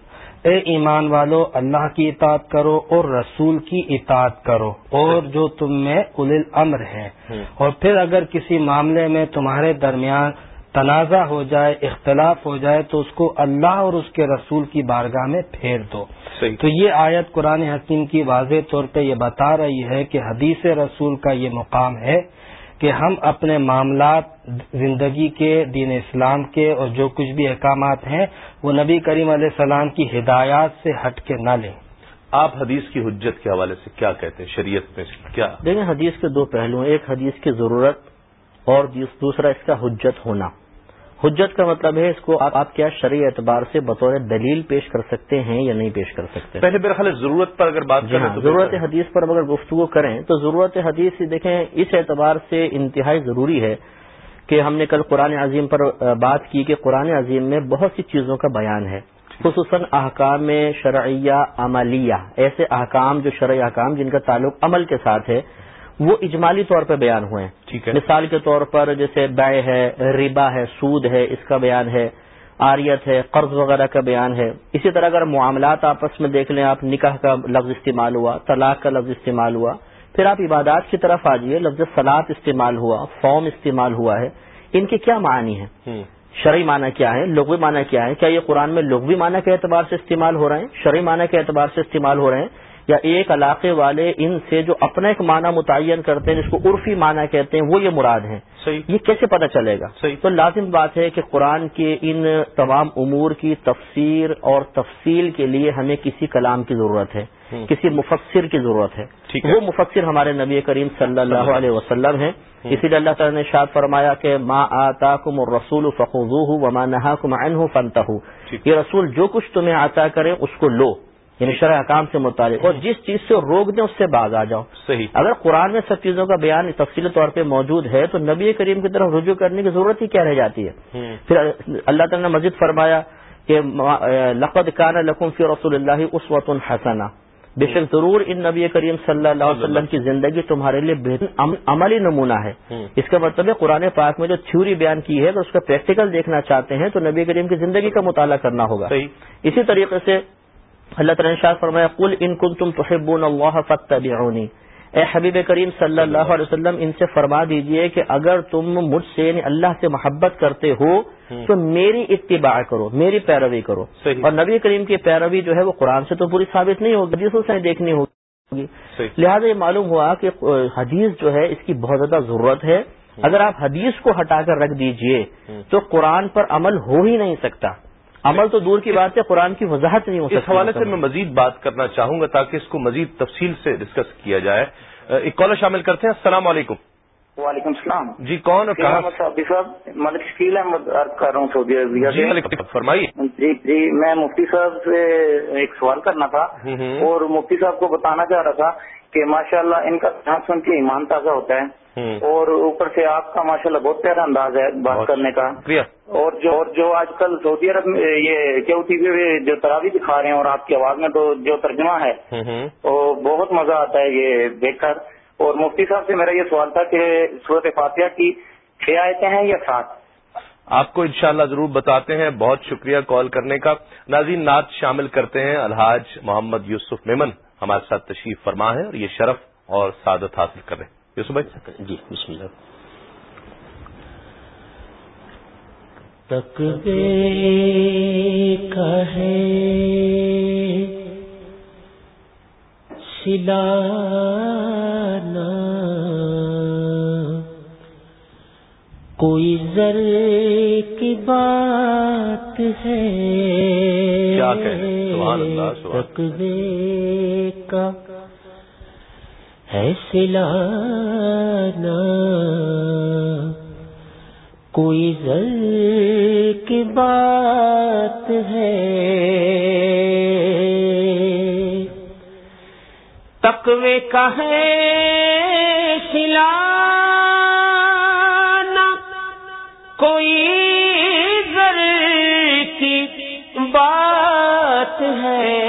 اے ایمان والو اللہ کی اطاعت کرو اور رسول کی اطاعت کرو۔ اور جو تم میں اول الامر ہے۔ اور پھر اگر کسی معاملے میں تمہارے درمیان تنازع ہو جائے اختلاف ہو جائے تو اس کو اللہ اور اس کے رسول کی بارگاہ میں پھیر دو۔ تو یہ آیت قرآن حکیم کی واضح طور پہ یہ بتا رہی ہے کہ حدیث رسول کا یہ مقام ہے۔ کہ ہم اپنے معاملات زندگی کے دین اسلام کے اور جو کچھ بھی احکامات ہیں وہ نبی کریم علیہ السلام کی ہدایات سے ہٹ کے نہ لیں۔ آپ حدیث کی حجت کے حوالے سے کیا کہتے ہیں؟ شریعت میں کیا؟ دیکھیں حدیث کے دو پہلو ہیں۔ ایک حدیث کی ضرورت اور دوسرا اس کا حجت ہونا۔ حجت کا مطلب ہے اس کو آپ کیا شرعی اعتبار سے بطور دلیل پیش کر سکتے ہیں یا نہیں پیش کر سکتے؟ پہلے میرا خیال ضرورت پر اگر بات جی کریں ہاں، ضرورت حدیث پر اگر گفتگو کریں تو ضرورت حدیث دیکھیں اس اعتبار سے انتہائی ضروری ہے کہ ہم نے کل قرآن عظیم پر بات کی کہ قرآن عظیم میں بہت سی چیزوں کا بیان ہے۔ خصوصاً احکام شرعیہ عملیہ ایسے احکام جو شرعی احکام جن کا تعلق عمل کے ساتھ ہے۔ وہ اجمالی طور پہ بیان ہوئے ہیں۔ مثال کے طور پر جیسے بے ہے ربا ہے سود ہے اس کا بیان ہے۔ آریت ہے قرض وغیرہ کا بیان ہے۔ اسی طرح اگر معاملات آپس میں دیکھ لیں آپ نکاح کا لفظ استعمال ہوا طلاق کا لفظ استعمال ہوا پھر آپ عبادات کی طرف آ جائیے لفظ سلاد استعمال ہوا فارم استعمال ہوا ہے۔ ان کے کیا معنی ہیں؟ شرعی معنی کیا ہے؟ لغوی معنی کیا ہے؟ کیا یہ قرآن میں لغوی معنی کے اعتبار سے استعمال ہو رہے ہیں؟ شرعی معنی کے اعتبار سے استعمال ہو رہے ہیں؟ یا ایک علاقے والے ان سے جو اپنا ایک معنی متعین کرتے ہیں جس کو عرفی معنی کہتے ہیں وہ یہ مراد ہیں۔ یہ کیسے پتہ چلے گا؟ تو لازم بات ہے کہ قرآن کے ان تمام امور کی تفسیر اور تفصیل کے لیے ہمیں کسی کلام کی ضرورت ہے کسی مفسر کی ضرورت ہے۔ وہ مفسر ہمارے نبی کریم صلی اللہ علیہ وسلم ہیں۔ اسی لیے اللہ تعالیٰ نے شاد فرمایا کہ ماں آتا کم اور رسول فخو ہوں ماں نہا کم فنتا ہوں یہ رسول جو کچھ تمہیں عطا کرے اس کو لو۔ یعنی شرح حکام سے متعلق۔ اور جس چیز سے روک دیں اس سے باز آ جاؤ صحیح۔ اگر قرآن میں سب چیزوں کا بیان تفصیلی طور پہ موجود ہے تو نبی کریم کی طرف رجوع کرنے کی ضرورت ہی کیا رہ جاتی ہے؟ پھر اللہ تعالیٰ نے مزید فرمایا کہ لقد کان لکم فی رسول اللہ اس وط الحسنہ بے شک ضرور ان نبی کریم صلی اللہ علیہ وسلم کی زندگی تمہارے لیے بہتر عملی نمونہ ہے۔ اس کا مطلب ہے قرآن پاک میں جو تھیوری بیان کی ہے اگر اس کا پریکٹیکل دیکھنا چاہتے ہیں تو نبی کریم کی زندگی کا مطالعہ کرنا ہوگا۔ اسی طریقے سے اللہ تعالیٰ شاہ فرمایا کل ان کن تم تو اللہ فتح اے حبیب کریم صلی اللہ علیہ وسلم ان سے فرما دیجیے کہ اگر تم مجھ سے یعنی اللہ سے محبت کرتے ہو تو میری اتباع کرو میری پیروی کرو۔ اور نبی کریم کی پیروی جو ہے وہ قرآن سے تو پوری ثابت نہیں ہوگی حدیثوں سے دیکھنی ہوگی۔ لہٰذا یہ معلوم ہوا کہ حدیث جو ہے اس کی بہت زیادہ ضرورت ہے۔ اگر آپ حدیث کو ہٹا کر رکھ دیجیے تو قرآن پر عمل ہو ہی نہیں سکتا۔ عمل تو دور کی بات ہے قرآن کی وضاحت نہیں ہو سکتی اس حوالے سے میں مزید بات کرنا چاہوں گا تاکہ اس کو مزید تفصیل سے ڈسکس کیا جائے۔ ایک کالر شامل کرتے ہیں۔ السلام علیکم۔ وعلیکم السلام۔ جی کون جی محمد صاحب ملک شکیل احمد عرض کر رہا ہوں سعودی عربیہ جی فرمائیے۔ جی جی میں مفتی صاحب سے ایک سوال کرنا تھا اور مفتی صاحب کو بتانا چاہ رہا تھا کہ ماشاءاللہ ان کا دھیان سن کے ایمان تازہ ہوتا ہے اور اوپر سے آپ کا ماشاءاللہ بہت پیارا انداز ہے بات کرنے کا۔ اور جو اور جو آج کل سعودی عرب میں یہ کیو ٹی وی جو تراوی دکھا رہے ہیں اور آپ کی آواز میں تو جو ترجمہ ہے وہ بہت مزہ آتا ہے یہ دیکھ کر۔ اور مفتی صاحب سے میرا یہ سوال تھا کہ صورت فاتحہ کی چھ آیتیں ہیں یا سات؟ آپ کو انشاءاللہ ضرور بتاتے ہیں۔ بہت شکریہ کال کرنے کا۔ ناظرین نعت شامل کرتے ہیں الحاج محمد یوسف میمن۔ ہمارے ساتھ تشریف فرما ہے اور یہ شرف اور سعادت حاصل کر رہے ہیں۔ یوسف بھائی۔ جی بسم اللہ۔ تک کہے سلانا کوئی زر کی بات ہے۔ تقوی کا ہے سلانا کوئی زر کی بات ہے۔ تقوی کا ہے۔ کوئی زر کی بات ہے۔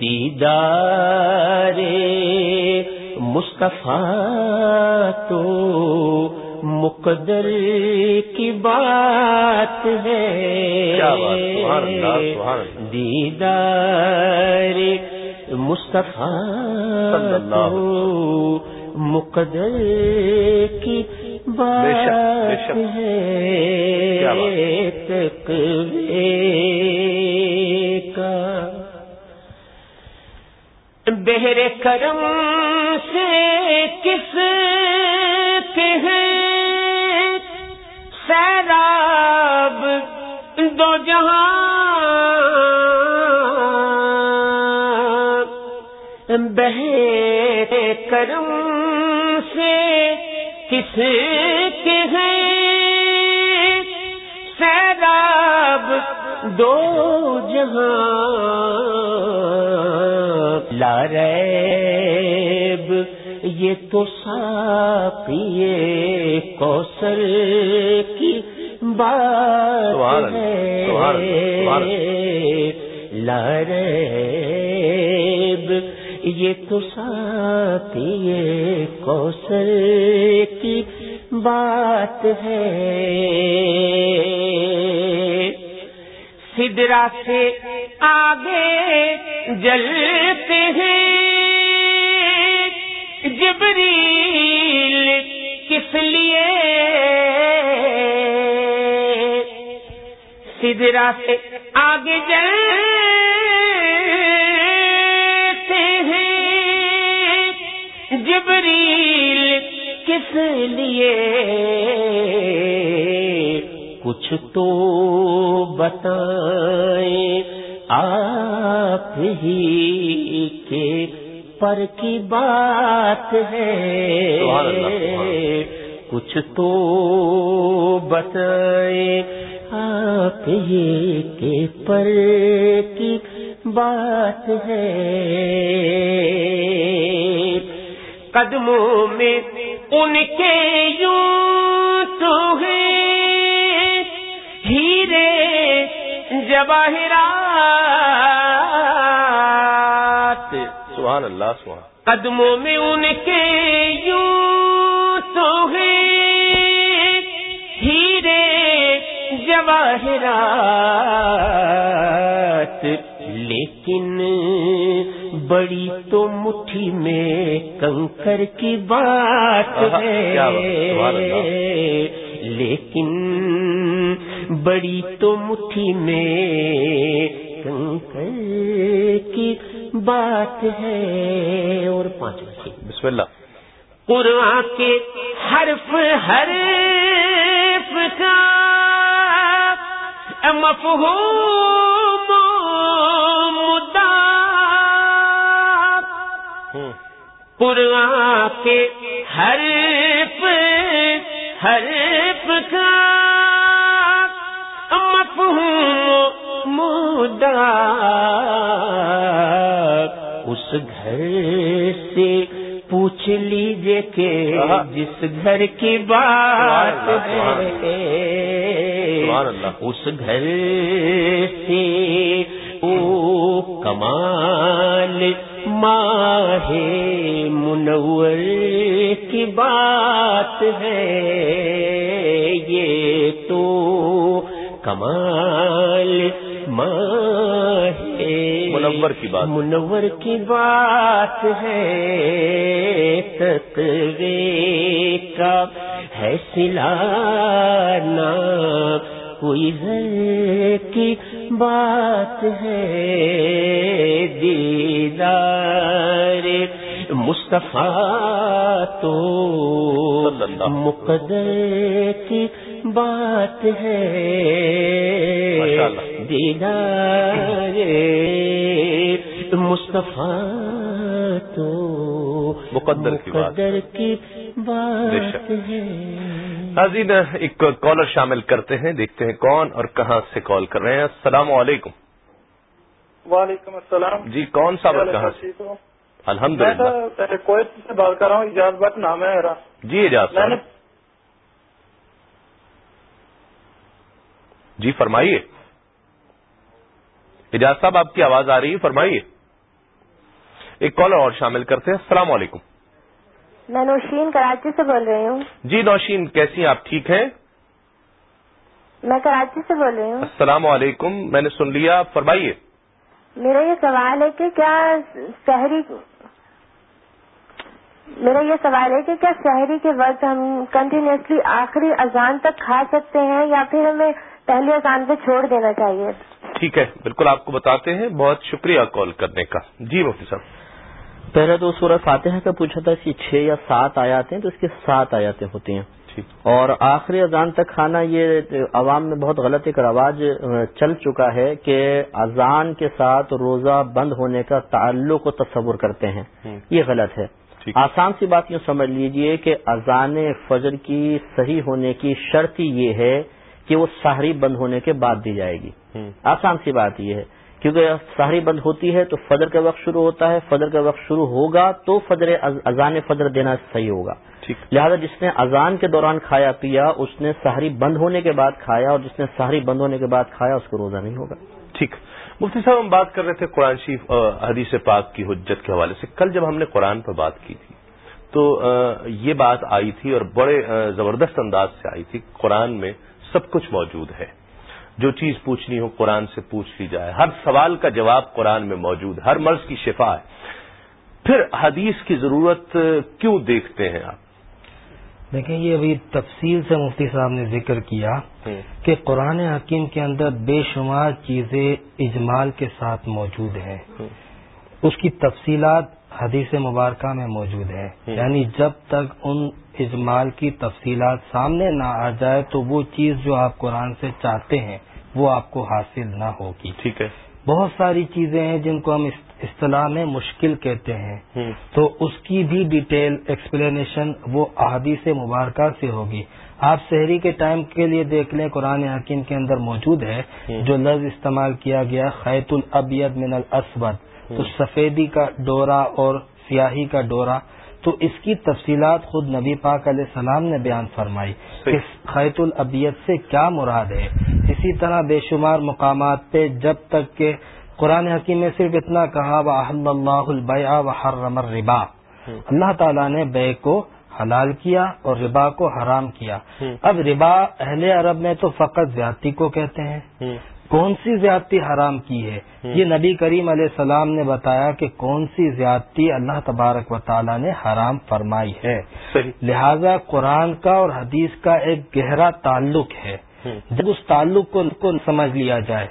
دیدار مصطفیٰ تو مقدر کی بات ہے۔ دیدار مصطفیٰ تو مقدر کی بات ہے کا۔ بہر کرم سے کس کے ہیں؟ سیراب دو جہاں۔ بہر کرم کس کے ہیں؟ سیراب دو جہاں۔ لاریب یہ تو ساقیے کوسل کی بات ہے۔ لاریب یہ تو ساقیے کوسل کی بات ہے۔ سدرا سے آگے جلتے ہیں۔ جبریل کس لیے؟ سدرا سے آگے جلتے جبریل کس لیے؟ کچھ تو بتائیں آپ ہی کے پر کی بات ہے۔ کچھ تو بتائیں آپ ہی کے پر کی بات ہے۔ قدموں میں ان کے یوں تو ہے ہیرے جواہرات۔ سبحان اللہ سبحان قدموں میں ان کے یوں تو ہے ہیرے جواہرات۔ لیکن بڑی تو مٹھی میں کنکر کی بات ہے۔ لیکن بڑی تو مٹھی میں کنکر کی بات ہے۔ اور پانچ بسم اللہ۔ قرآن کے حرف حرف کا مفہوم قرآن کے حرف حرف کا مفہوم مدعا اس گھر سے پوچھ لیجیے کہ جس گھر کی بات ہے۔ اس گھر سے او کمال ماہ منور کی بات ہے یہ تو کمال ماہ منور کی بات۔ منور کی بات ہے تقوی کا ہے سلانا کوئی کی بات ہے دیدار مصطفیٰ تو مقدر کی بات ہے دیدار مصطفیٰ تو مقدر کی بات مقدر کی بات ہے۔ ایک کالر شامل کرتے ہیں دیکھتے ہیں کون اور کہاں سے کال کر رہے ہیں۔ السلام علیکم۔ وعلیکم السلام۔ جی کون صاحب اور کہاں سے؟ الحمد للہ کویت سے بات کر رہا ہوں اجاز بٹ نام ہے جی اجاز صاحب جی فرمائیے۔ اجاز صاحب آپ کی آواز آ رہی ہے؟ فرمائیے۔ ایک کالر اور شامل کرتے ہیں۔ السلام علیکم۔ میں نوشین کراچی سے بول رہی ہوں۔ جی نوشین کیسی ہیں؟ آپ ٹھیک ہیں؟ میں کراچی سے بول رہی ہوں۔ السلام علیکم۔ میں نے سن لیا۔ فرمائیے۔ میرا یہ سوال ہے کہ کیا شہری میرا یہ سوال ہے کہ کیا شہری کے وقت ہم کنٹینیوسلی آخری اذان تک کھا سکتے ہیں یا پھر ہمیں پہلی اذان پہ چھوڑ دینا چاہیے؟ ٹھیک ہے بالکل آپ کو بتاتے ہیں۔ بہت شکریہ کال کرنے کا۔ جی مفتی صاحب۔ پہلے تو سورہ فاتحہ کا پوچھا تھا کی چھ یا سات آیاتیں تو اس کی سات آیاتیں ہوتی ہیں۔ اور آخری اذان تک کھانا یہ عوام میں بہت غلط ایک رواج چل چکا ہے کہ اذان کے ساتھ روزہ بند ہونے کا تعلق و تصور کرتے ہیں۔ یہ غلط ہے۔ آسان سی بات یوں سمجھ لیجیے کہ اذان فجر کی صحیح ہونے کی شرط یہ ہے کہ وہ سحری بند ہونے کے بعد دی جائے گی۔ آسان سی بات یہ ہے۔ کیونکہ سحری بند ہوتی ہے تو فجر کا وقت شروع ہوتا ہے فجر کا وقت شروع ہوگا تو فجر اذان فجر دینا صحیح ہوگا۔ لہذا جس نے اذان کے دوران کھایا پیا اس نے سحری بند ہونے کے بعد کھایا اور جس نے سحری بند ہونے کے بعد کھایا اس کو روزہ نہیں ہوگا۔ ٹھیک۔ مفتی صاحب ہم بات کر رہے تھے قرآن شریف حدیث پاک کی حجت کے حوالے سے۔ کل جب ہم نے قرآن پر بات کی تھی تو یہ بات آئی تھی اور بڑے زبردست انداز سے آئی تھی قرآن میں سب کچھ موجود ہے۔ جو چیز پوچھنی ہو قرآن سے پوچھ لی جائے۔ ہر سوال کا جواب قرآن میں موجود ہر مرض کی شفا ہے۔ پھر حدیث کی ضرورت کیوں دیکھتے ہیں آپ؟ دیکھیں یہ ابھی تفصیل سے مفتی صاحب نے ذکر کیا کہ قرآن حکیم کے اندر بے شمار چیزیں اجمال کے ساتھ موجود ہیں۔ اس کی تفصیلات حدیث مبارکہ میں موجود ہے یعنی جب تک ان اجمال کی تفصیلات سامنے نہ آ جائے تو وہ چیز جو آپ قرآن سے چاہتے ہیں وہ آپ کو حاصل نہ ہوگی۔ ٹھیک ہے۔ بہت ساری چیزیں ہیں جن کو ہم اصطلاح میں مشکل کہتے ہیں۔ تو اس کی بھی ڈیٹیل ایکسپلینیشن وہ احادیث مبارکہ سے ہوگی۔ آپ شہری کے ٹائم کے لیے دیکھ لیں قرآن حکیم کے اندر موجود ہے جو لفظ استعمال کیا گیا خیت الابید من الاسود۔ تو سفیدی کا ڈورا اور سیاہی کا ڈورا تو اس کی تفصیلات خود نبی پاک علیہ السلام نے بیان فرمائی کہ خیت الابیت سے کیا مراد ہے؟ اسی طرح بے شمار مقامات پہ جب تک کہ قرآن حکیم میں صرف اتنا کہا وحم اللہ البیا و حرم الربا اللہ تعالیٰ نے بے کو حلال کیا اور ربا کو حرام کیا۔ اب ربا اہل عرب میں تو فقط زیادتی کو کہتے ہیں۔ کون سی زیادتی حرام کی ہے؟ یہ نبی کریم علیہ السلام نے بتایا کہ کون سی زیادتی اللہ تبارک و تعالیٰ نے حرام فرمائی ہے۔ لہذا قرآن کا اور حدیث کا ایک گہرا تعلق ہے۔ جب اس تعلق کو سمجھ لیا جائے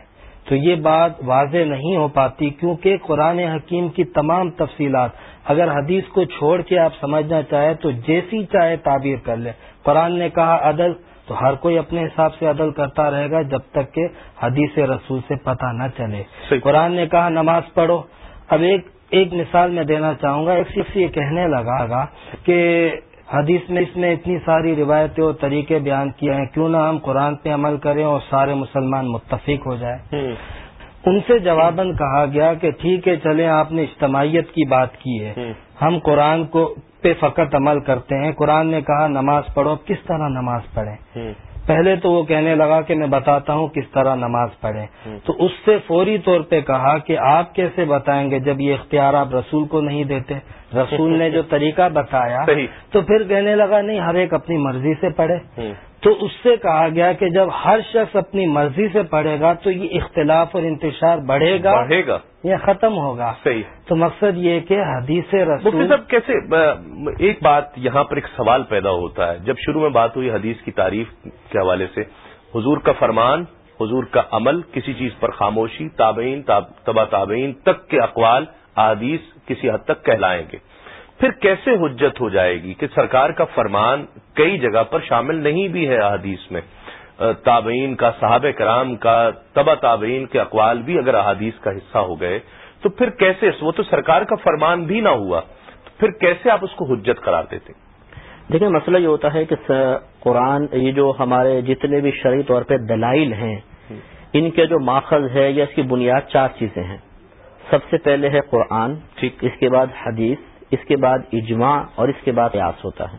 تو یہ بات واضح نہیں ہو پاتی کیونکہ قرآن حکیم کی تمام تفصیلات اگر حدیث کو چھوڑ کے آپ سمجھنا چاہیں تو جیسی چاہے تعبیر کر لیں۔ قرآن نے کہا عدل تو ہر کوئی اپنے حساب سے عدل کرتا رہے گا جب تک کہ حدیث رسول سے پتہ نہ چلے۔ قرآن نے کہا نماز پڑھو۔ اب ایک ایک مثال میں دینا چاہوں گا۔ ایک صرف یہ کہنے لگا کہ حدیث میں اس میں اتنی ساری روایتیں اور طریقے بیان کیے ہیں کیوں نہ ہم قرآن پہ عمل کریں اور سارے مسلمان متفق ہو جائیں۔ ان سے جواباً کہا گیا کہ ٹھیک ہے چلیں آپ نے اجتماعیت کی بات کی ہے۔ ہم قرآن کو پہ فقط عمل کرتے ہیں۔ قرآن نے کہا نماز پڑھو کس طرح نماز پڑھیں؟ پہلے تو وہ کہنے لگا کہ میں بتاتا ہوں کس طرح نماز پڑھیں۔ تو اس سے فوری طور پہ کہا کہ آپ کیسے بتائیں گے جب یہ اختیار آپ رسول کو نہیں دیتے؟ رسول نے جو طریقہ بتایا تو پھر کہنے لگا نہیں ہر ایک اپنی مرضی سے پڑھے۔ تو اس سے کہا گیا کہ جب ہر شخص اپنی مرضی سے پڑھے گا تو یہ اختلاف اور انتشار بڑھے گا بڑھے گا۔ یا ختم ہوگا۔ صحیح۔ تو مقصد یہ کہ حدیث رسول صاحب کیسے؟ ایک بات یہاں پر ایک سوال پیدا ہوتا ہے۔ جب شروع میں بات ہوئی حدیث کی تعریف کے حوالے سے حضور کا فرمان حضور کا عمل کسی چیز پر خاموشی تابعین تبا تابعین تک کے اقوال احادیث کسی حد تک کہلائیں گے۔ پھر کیسے حجت ہو جائے گی کہ سرکار کا فرمان کئی جگہ پر شامل نہیں بھی ہے احادیث میں؟ تابعین کا صحاب کرام کا تبا تابعین کے اقوال بھی اگر احادیث کا حصہ ہو گئے تو پھر کیسے؟ وہ تو سرکار کا فرمان بھی نہ ہوا تو پھر کیسے آپ اس کو حجت قرار دیتے؟ دیکھیں مسئلہ یہ ہوتا ہے کہ قرآن یہ جو ہمارے جتنے بھی شرعی طور پہ دلائل ہیں ان کے جو ماخذ ہے یا اس کی بنیاد چار چیزیں ہیں۔ سب سے پہلے ہے قرآن ٹھیک اس کے بعد حدیث اس کے بعد اجماع اور اس کے بعد قیاس ہوتا ہے۔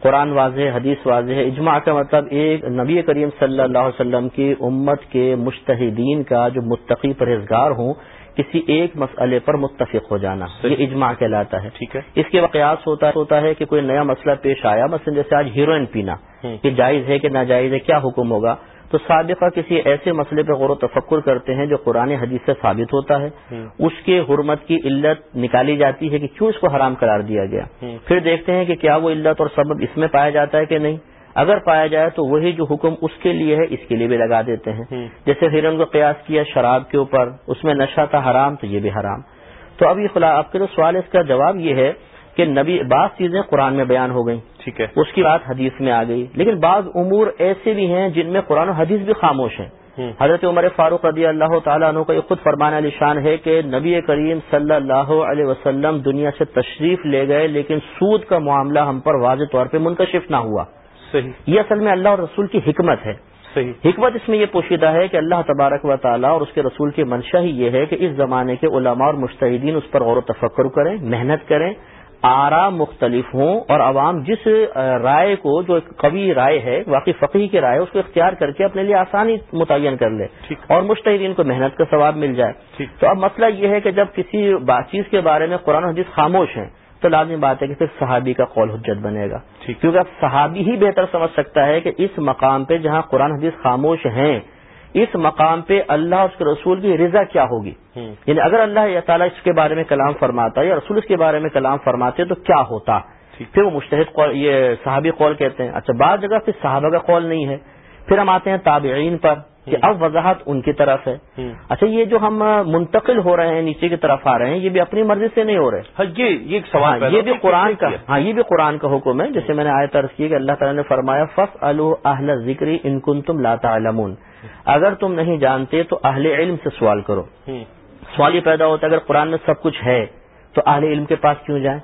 قرآن واضح حدیث واضح ہے اجماع کا مطلب ایک نبی کریم صلی اللہ علیہ وسلم کی امت کے مشتحدین کا جو متقی پرہیزگار ہوں کسی ایک مسئلے پر متفق ہو جانا یہ اجماع کہلاتا ہے۔ ٹھیک ہے۔ اس کے قیاس ہوتا ہوتا ہے کہ کوئی نیا مسئلہ پیش آیا مثلا جیسے آج ہیروئن پینا کہ جائز ہے کہ ناجائز ہے کیا حکم ہوگا؟ تو سابقہ کسی ایسے مسئلے پہ غور و تفکر کرتے ہیں جو قرآن حدیث سے ثابت ہوتا ہے۔ اس کے حرمت کی علت نکالی جاتی ہے کہ کیوں اس کو حرام قرار دیا گیا۔ پھر دیکھتے ہیں کہ کیا وہ علت اور سبب اس میں پایا جاتا ہے کہ نہیں۔ اگر پایا جائے تو وہی جو حکم اس کے لیے ہے اس کے لیے بھی لگا دیتے ہیں۔ جیسے ہرن کو قیاس کیا شراب کے اوپر اس میں نشہ تھا حرام تو یہ بھی حرام۔ تو اب یہ آپ کے جو سوال اس کا جواب یہ ہے کہ نبی بعض چیزیں قرآن میں بیان ہو گئیں۔ ٹھیک ہے۔ اس کی بات حدیث میں آ گئی۔ لیکن بعض امور ایسے بھی ہیں جن میں قرآن و حدیث بھی خاموش ہیں۔ حضرت عمر فاروق رضی اللہ تعالیٰ عنہ کا یہ خود فرمانا علی شان ہے کہ نبی کریم صلی اللہ علیہ وسلم دنیا سے تشریف لے گئے لیکن سود کا معاملہ ہم پر واضح طور پہ منکشف نہ ہوا۔ صحیح۔ یہ اصل میں اللہ اور رسول کی حکمت ہے۔ صحیح۔ حکمت اس میں یہ پوشیدہ ہے کہ اللہ تبارک و تعالیٰ اور اس کے رسول کی منشا ہی یہ ہے کہ اس زمانے کے علماء اور مشتحدین اس پر غور و تفکر کریں محنت کریں آرا مختلف ہوں اور عوام جس رائے کو جو قوی رائے ہے واقعی فقی کی رائے اس کو اختیار کر کے اپنے لیے آسانی متعین کر لے اور مشتحدین کو محنت کا ثواب مل جائے۔ تو اب مسئلہ یہ ہے کہ جب کسی بات چیز کے بارے میں قرآن حدیث خاموش ہیں تو لازمی بات ہے کہ پھر صحابی کا قول حجت بنے گا۔ کیونکہ اب صحابی ہی بہتر سمجھ سکتا ہے کہ اس مقام پہ جہاں قرآن حدیث خاموش ہیں اس مقام پہ اللہ اس کے رسول کی رضا کیا ہوگی؟ یعنی اگر اللہ تعالیٰ اس کے بارے میں کلام فرماتا یا رسول اس کے بارے میں کلام فرماتے تو کیا ہوتا؟ پھر وہ مشتحد قول یہ صحابی قول کہتے ہیں۔ اچھا بعض جگہ پھر صحابہ کا قول نہیں ہے۔ پھر ہم آتے ہیں تابعین پر کہ اب وضاحت ان کی طرف ہے۔ اچھا یہ جو ہم منتقل ہو رہے ہیں نیچے کی طرف آ رہے ہیں یہ بھی اپنی مرضی سے نہیں ہو رہے۔ ہاں، یہ ایک سوال ہاں، یہ بھی قرآن کا ہاں یہ بھی قرآن کا حکم ہے۔ جیسے میں نے آئے طرف کی کہ اللہ تعالیٰ نے فرمایا فص الحل ذکری انکن تم لاتا علمون اگر تم نہیں جانتے تو اہل علم سے سوال کرو۔ سوال یہ پیدا ہوتا ہے اگر قرآن میں سب کچھ ہے تو اہل علم کے پاس کیوں جائیں؟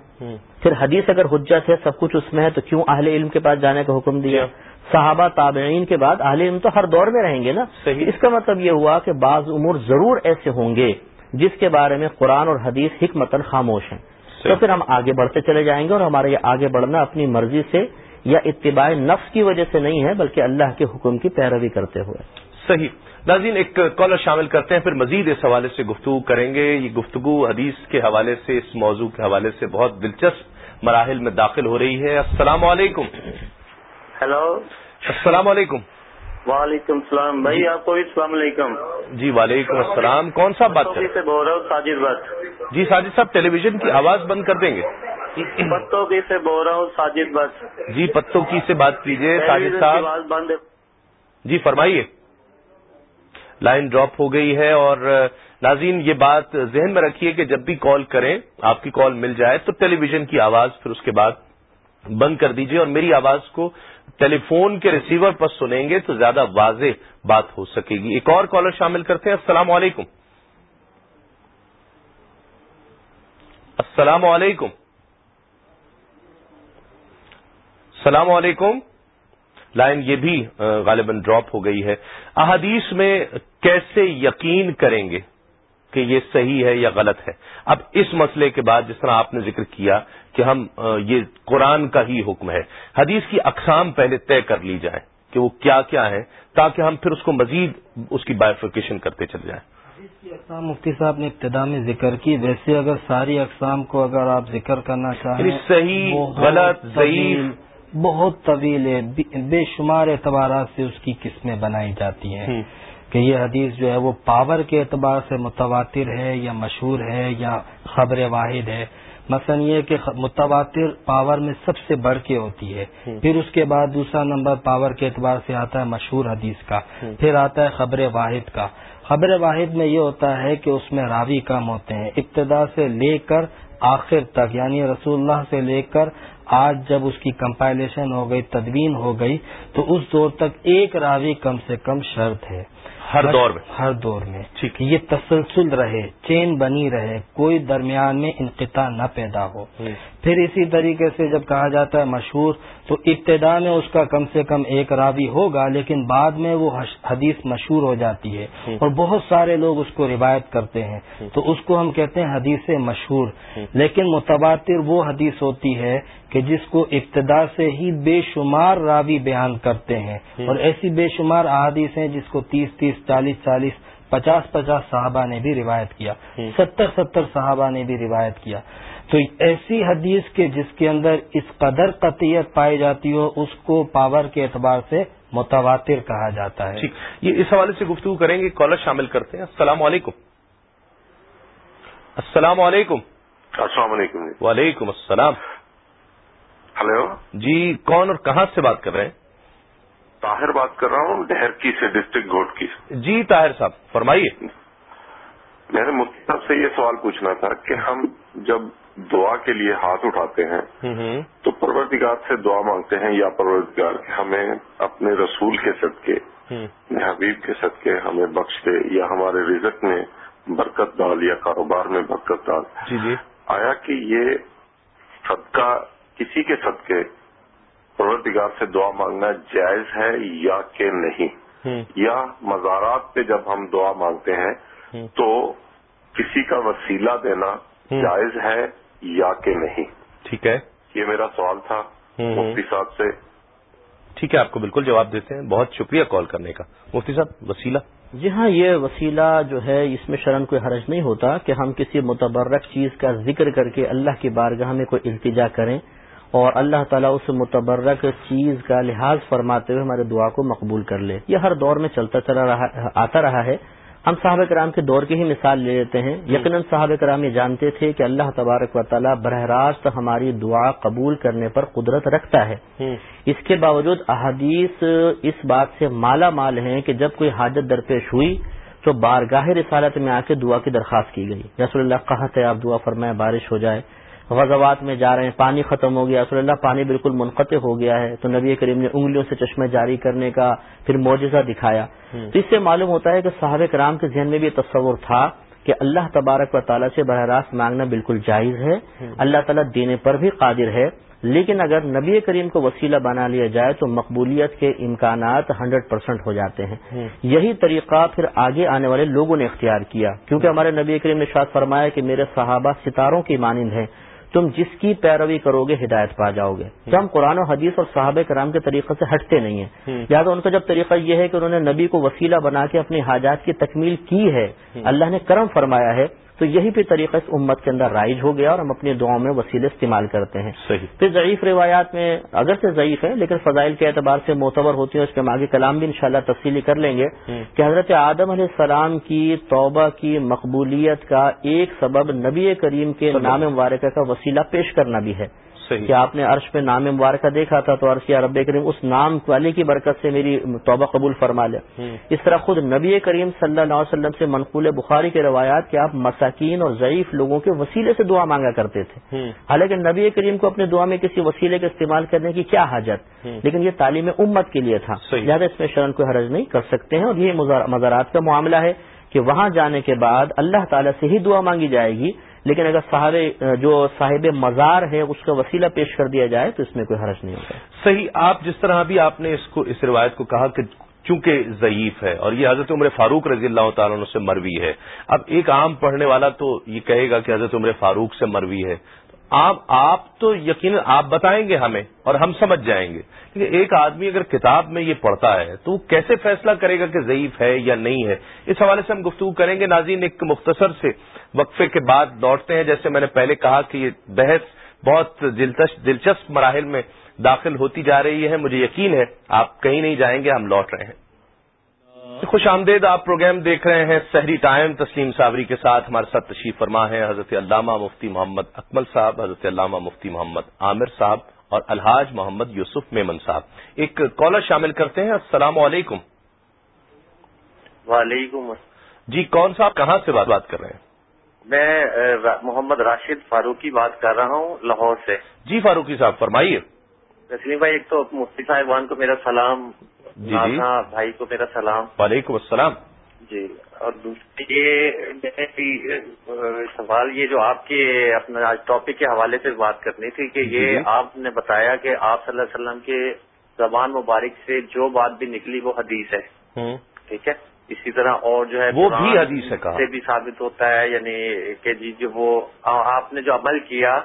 پھر حدیث اگر حجت ہے سب کچھ اس میں ہے تو کیوں اہل علم کے پاس جانے کا حکم دیا؟ صحابہ تابعین کے بعد اہل علم تو ہر دور میں رہیں گے نا؟ اس کا مطلب یہ ہوا کہ بعض امور ضرور ایسے ہوں گے جس کے بارے میں قرآن اور حدیث حکمتن خاموش ہیں۔ تو پھر ہم آگے بڑھتے چلے جائیں گے اور ہمارے یہ آگے بڑھنا اپنی مرضی سے یا اتباع نفس کی وجہ سے نہیں ہے بلکہ اللہ کے حکم کی پیروی کرتے ہوئے۔ صحیح۔ ناظرین ایک کالر شامل کرتے ہیں پھر مزید اس حوالے سے گفتگو کریں گے۔ یہ گفتگو حدیث کے حوالے سے اس موضوع کے حوالے سے بہت دلچسپ مراحل میں داخل ہو رہی ہے۔ السلام علیکم۔ ہیلو السلام علیکم۔ وعلیکم السلام۔ بھائی آپ کو السلام علیکم۔ جی وعلیکم السلام۔ کون سا بات سے بول رہا ہوں ساجد بٹ جی ساجد صاحب ٹیلی ویژن کی آواز بند کر دیں گے۔ پتوں کی سے بول رہا ہوں ساجد بٹ جی پتوں کی سے بات کیجیے ساجد صاحب۔ آواز بند جی فرمائیے۔ لائن ڈراپ ہو گئی ہے اور ناظرین، یہ بات ذہن میں رکھیے کہ جب بھی کال کریں، آپ کی کال مل جائے تو ٹیلی ویژن کی آواز پھر اس کے بعد بند کر دیجیے اور میری آواز کو ٹیلی فون کے ریسیور پر سنیں گے تو زیادہ واضح بات ہو سکے گی۔ ایک اور کالر شامل کرتے ہیں۔ السلام علیکم۔ السلام علیکم۔ السلام علیکم۔ لائن یہ بھی غالباً ڈراپ ہو گئی ہے۔ احادیث میں کیسے یقین کریں گے کہ یہ صحیح ہے یا غلط ہے؟ اب اس مسئلے کے بعد جس طرح آپ نے ذکر کیا کہ ہم یہ قرآن کا ہی حکم ہے۔ حدیث کی اقسام پہلے طے کر لی جائے کہ وہ کیا کیا ہے تاکہ ہم پھر اس کو مزید اس کی بائیفیکیشن کرتے چل جائیں۔ کی اقسام مفتی صاحب نے ابتدا میں ذکر کی۔ ویسے اگر ساری اقسام کو اگر آپ ذکر کرنا چاہیں یعنی صحیح غلط ضعیف بہت طویل ہے بے شمار اعتبارات سے اس کی قسمیں بنائی جاتی ہیں کہ یہ حدیث جو ہے وہ پاور کے اعتبار سے متواتر ہے یا مشہور ہے یا خبر واحد ہے مثلا یہ کہ متواتر پاور میں سب سے بڑھ کے ہوتی ہے پھر اس کے بعد دوسرا نمبر پاور کے اعتبار سے آتا ہے مشہور حدیث کا پھر آتا ہے خبر واحد کا خبر واحد میں یہ ہوتا ہے کہ اس میں راوی کم ہوتے ہیں ابتدا سے لے کر آخر تک یعنی رسول اللہ سے لے کر آج جب اس کی کمپائلیشن ہو گئی تدوین ہو گئی تو اس دور تک ایک راوی کم سے کم شرط ہے۔ ہر دور میں۔ ہر دور میں۔ یہ تسلسل رہے چین بنی رہے کوئی درمیان میں انقطاع نہ پیدا ہو۔ پھر اسی طریقے سے جب کہا جاتا ہے مشہور تو ابتدا میں اس کا کم سے کم ایک راوی ہوگا لیکن بعد میں وہ حدیث مشہور ہو جاتی ہے اور بہت سارے لوگ اس کو روایت کرتے ہیں۔ تو اس کو ہم کہتے ہیں حدیث مشہور۔ لیکن متبادر وہ حدیث ہوتی ہے کہ جس کو ابتدا سے ہی بے شمار راوی بیان کرتے ہیں۔ اور ایسی بے شمار احادیث ہیں جس کو تیس تیس چالیس چالیس پچاس پچاس صحابہ نے بھی روایت کیا۔ ستر ستر صحابہ نے بھی روایت کیا۔ تو ایسی حدیث کے جس کے اندر اس قدر قطیت پائی جاتی ہو اس کو پاور کے اعتبار سے متواتر کہا جاتا ہے۔ یہ اس حوالے سے گفتگو کریں گے کالر شامل کرتے ہیں۔ السلام علیکم۔ السلام علیکم۔ السلام علیکم۔ وعلیکم السلام۔ ہلو۔ جی کون اور کہاں سے بات کر رہے ہیں؟ طاہر بات کر رہا ہوں ڈہر کی سے ڈسٹرکٹ گوٹ کی جی طاہر صاحب فرمائیے۔ میں نے صاحب سے یہ سوال پوچھنا تھا کہ ہم جب دعا کے لیے ہاتھ اٹھاتے ہیں۔ تو پروردگار سے دعا مانگتے ہیں یا پروردگار ہمیں اپنے رسول کے صدقے حبیب کے صدقے ہمیں بخش دے یا ہمارے رزق میں برکت ڈال یا کاروبار میں برکت ڈال۔ جی جی۔ آیا کہ یہ صدقہ کسی کے صدقے پروردگار سے دعا مانگنا جائز ہے یا کہ نہیں؟ یا مزارات پہ جب ہم دعا مانگتے ہیں تو کسی کا وسیلہ دینا جائز ہے یا کہ نہیں۔ ٹھیک ہے۔ یہ میرا سوال تھا مفتی صاحب سے۔ ٹھیک ہے آپ کو بالکل جواب دیتے ہیں۔ بہت شکریہ کال کرنے کا۔ مفتی صاحب وسیلہ؟ جی ہاں یہ وسیلہ جو ہے اس میں شرن کوئی حرج نہیں ہوتا کہ ہم کسی متبرک چیز کا ذکر کر کے اللہ کی بارگاہ میں کوئی التجا کریں اور اللہ تعالیٰ اس متبرک چیز کا لحاظ فرماتے ہوئے ہمارے دعا کو مقبول کر لے۔ یہ ہر دور میں چلتا چلا رہا آتا رہا ہے۔ ہم صحابہ کرام کے دور کی ہی مثال لے لیتے ہیں۔ یقیناً صحابہ کرام یہ جانتے تھے کہ اللہ تبارک و تعالیٰ براہ راست ہماری دعا قبول کرنے پر قدرت رکھتا ہے۔ اس کے باوجود احادیث اس بات سے مالا مال ہیں کہ جب کوئی حاجت درپیش ہوئی تو بارگاہ رسالت میں آ کے دعا کی درخواست کی گئی۔ رسول اللہ کہا ہے آپ دعا فرمائیں بارش ہو جائے۔ غزوات میں جا رہے ہیں پانی ختم ہو گیا رسول اللہ پانی بالکل منقطع ہو گیا ہے تو نبی کریم نے انگلیوں سے چشمے جاری کرنے کا پھر معجزہ دکھایا۔ تو اس سے معلوم ہوتا ہے کہ صحابہ کرام کے ذہن میں بھی تصور تھا کہ اللہ تبارک و تعالیٰ سے براہ راست مانگنا بالکل جائز ہے اللہ تعالیٰ دینے پر بھی قادر ہے۔ لیکن اگر نبی کریم کو وسیلہ بنا لیا جائے تو مقبولیت کے امکانات ہنڈریڈ پرسینٹ ہو جاتے ہیں۔ یہی طریقہ پھر آگے آنے والے لوگوں نے اختیار کیا۔ کیونکہ ہمارے نبی کریم نے شاد فرمایا کہ میرے صحابہ ستاروں کی مانند ہیں۔ تم جس کی پیروی کرو گے ہدایت پا جاؤ گے۔ تو ہم قرآن و حدیث اور صحابہ کرام کے طریقے سے ہٹتے نہیں ہیں۔ لہٰذا ان کا جب طریقہ یہ ہے کہ انہوں نے نبی کو وسیلہ بنا کے اپنی حاجات کی تکمیل کی ہے اللہ نے کرم فرمایا ہے تو یہی بھی طریقہ اس امت کے اندر رائج ہو گیا اور ہم اپنی دعاؤں میں وسیلے استعمال کرتے ہیں۔ صحیح۔ پھر ضعیف روایات میں اگر سے ضعیف ہے لیکن فضائل کے اعتبار سے معتبر ہوتی ہیں اس کے آگے کلام بھی انشاءاللہ تفصیلی کر لیں گے کہ حضرت آدم علیہ السلام کی توبہ کی مقبولیت کا ایک سبب نبی کریم کے نام مبارکہ کا وسیلہ پیش کرنا بھی ہے۔ کہ آپ نے عرش پہ نام مبارکہ دیکھا تھا تو عرش کیا رب کریم اس نام والے کی برکت سے میری توبہ قبول فرما لے۔ اس طرح خود نبی کریم صلی اللہ علیہ وسلم سے منقول بخاری کے روایات کہ آپ مساکین اور ضعیف لوگوں کے وسیلے سے دعا مانگا کرتے تھے۔ حالانکہ نبی کریم کو اپنے دعا میں کسی وسیلے کا استعمال کرنے کی کیا حاجت؟ لیکن یہ تعلیم امت کے لیے تھا۔ لہٰذا اس میں شرن کوئی حرج نہیں کر سکتے ہیں اور یہ مزارات کا معاملہ ہے کہ وہاں جانے کے بعد اللہ تعالیٰ سے ہی دعا مانگی جائے گی۔ لیکن اگر صاحب، جو صاحب مزار ہے، اس کا وسیلہ پیش کر دیا جائے، تو اس میں کوئی حرج نہیں ہوگا صحیح، آپ جس طرح بھی آپ نے اس کو، اس روایت کو کہا کہ چونکہ ضعیف ہے، اور یہ حضرت عمر فاروق رضی اللہ تعالیٰ عنہ سے مروی ہے۔ اب ایک عام پڑھنے والا تو یہ کہے گا کہ حضرت عمر فاروق سے مروی ہے۔ آپ آپ تو یقیناً آپ بتائیں گے ہمیں اور ہم سمجھ جائیں گے۔ لیکن ایک آدمی اگر کتاب میں یہ پڑھتا ہے تو وہ کیسے فیصلہ کرے گا کہ ضعیف ہے یا نہیں ہے؟ اس حوالے سے ہم گفتگو کریں گے۔ ناظرین، ایک مختصر سے وقفے کے بعد لوٹتے ہیں۔ جیسے میں نے پہلے کہا کہ یہ بحث بہت دلچسپ مراحل میں داخل ہوتی جا رہی ہے۔ مجھے یقین ہے آپ کہیں نہیں جائیں گے، ہم لوٹ رہے ہیں۔ خوش آمدید آپ پروگرام دیکھ رہے ہیں سحری ٹائم تسلیم صابری کے ساتھ ہمارے ساتھ تشریف فرما ہے حضرت علامہ مفتی محمد اکمل صاحب حضرت علامہ مفتی محمد عامر صاحب اور الحاج محمد یوسف میمن صاحب۔ ایک کالر شامل کرتے ہیں۔ السلام علیکم۔ وعلیکم جی کون صاحب؟ کہاں سے بات کر رہے ہیں؟ میں محمد راشد فاروقی بات کر رہا ہوں لاہور سے۔ جی فاروقی صاحب فرمائیے۔ تسلیم بھائی ایک تو مفتی صاحبان کو میرا سلام۔ جی جی۔ بھائی کو میرا سلام۔ وعلیکم السلام۔ جی اور دوسری یہ سوال یہ جو آپ کے اپنا آج ٹاپک کے حوالے سے بات کرنی تھی کہ یہ آپ نے بتایا کہ آپ صلی اللہ علیہ وسلم کے زبان مبارک سے جو بات بھی نکلی وہ حدیث ہے۔ ٹھیک ہے؟ اسی طرح اور جو ہے وہ بھی حدیث سے بھی ثابت ہوتا ہے یعنی کہ جی جو وہ آپ نے جو عمل کیا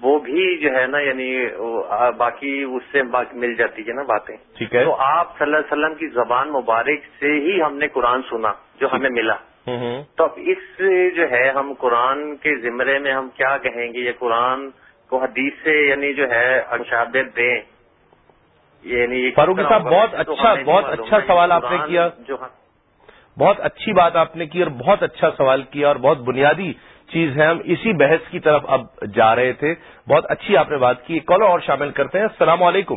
وہ بھی جو ہے نا یعنی باقی اس سے مل جاتی ہے نا باتیں۔ ٹھیک ہے۔ تو آپ صلی اللہ علیہ وسلم کی زبان مبارک سے ہی ہم نے قرآن سنا جو ہمیں ملا۔ تو اب اس جو ہے ہم قرآن کے زمرے میں ہم کیا کہیں گے؟ یہ قرآن کو حدیث سے یعنی جو ہے اشادت دیں۔ یعنی فاروقی صاحب بہت اچھا بہت اچھا سوال آپ نے کیا۔ جو بہت اچھی بات آپ نے کی اور بہت اچھا سوال کیا اور بہت بنیادی چیز ہے۔ ہم اسی بحث کی طرف اب جا رہے تھے۔ بہت اچھی آپ نے بات کی۔ کالو اور شامل کرتے ہیں۔ السلام علیکم۔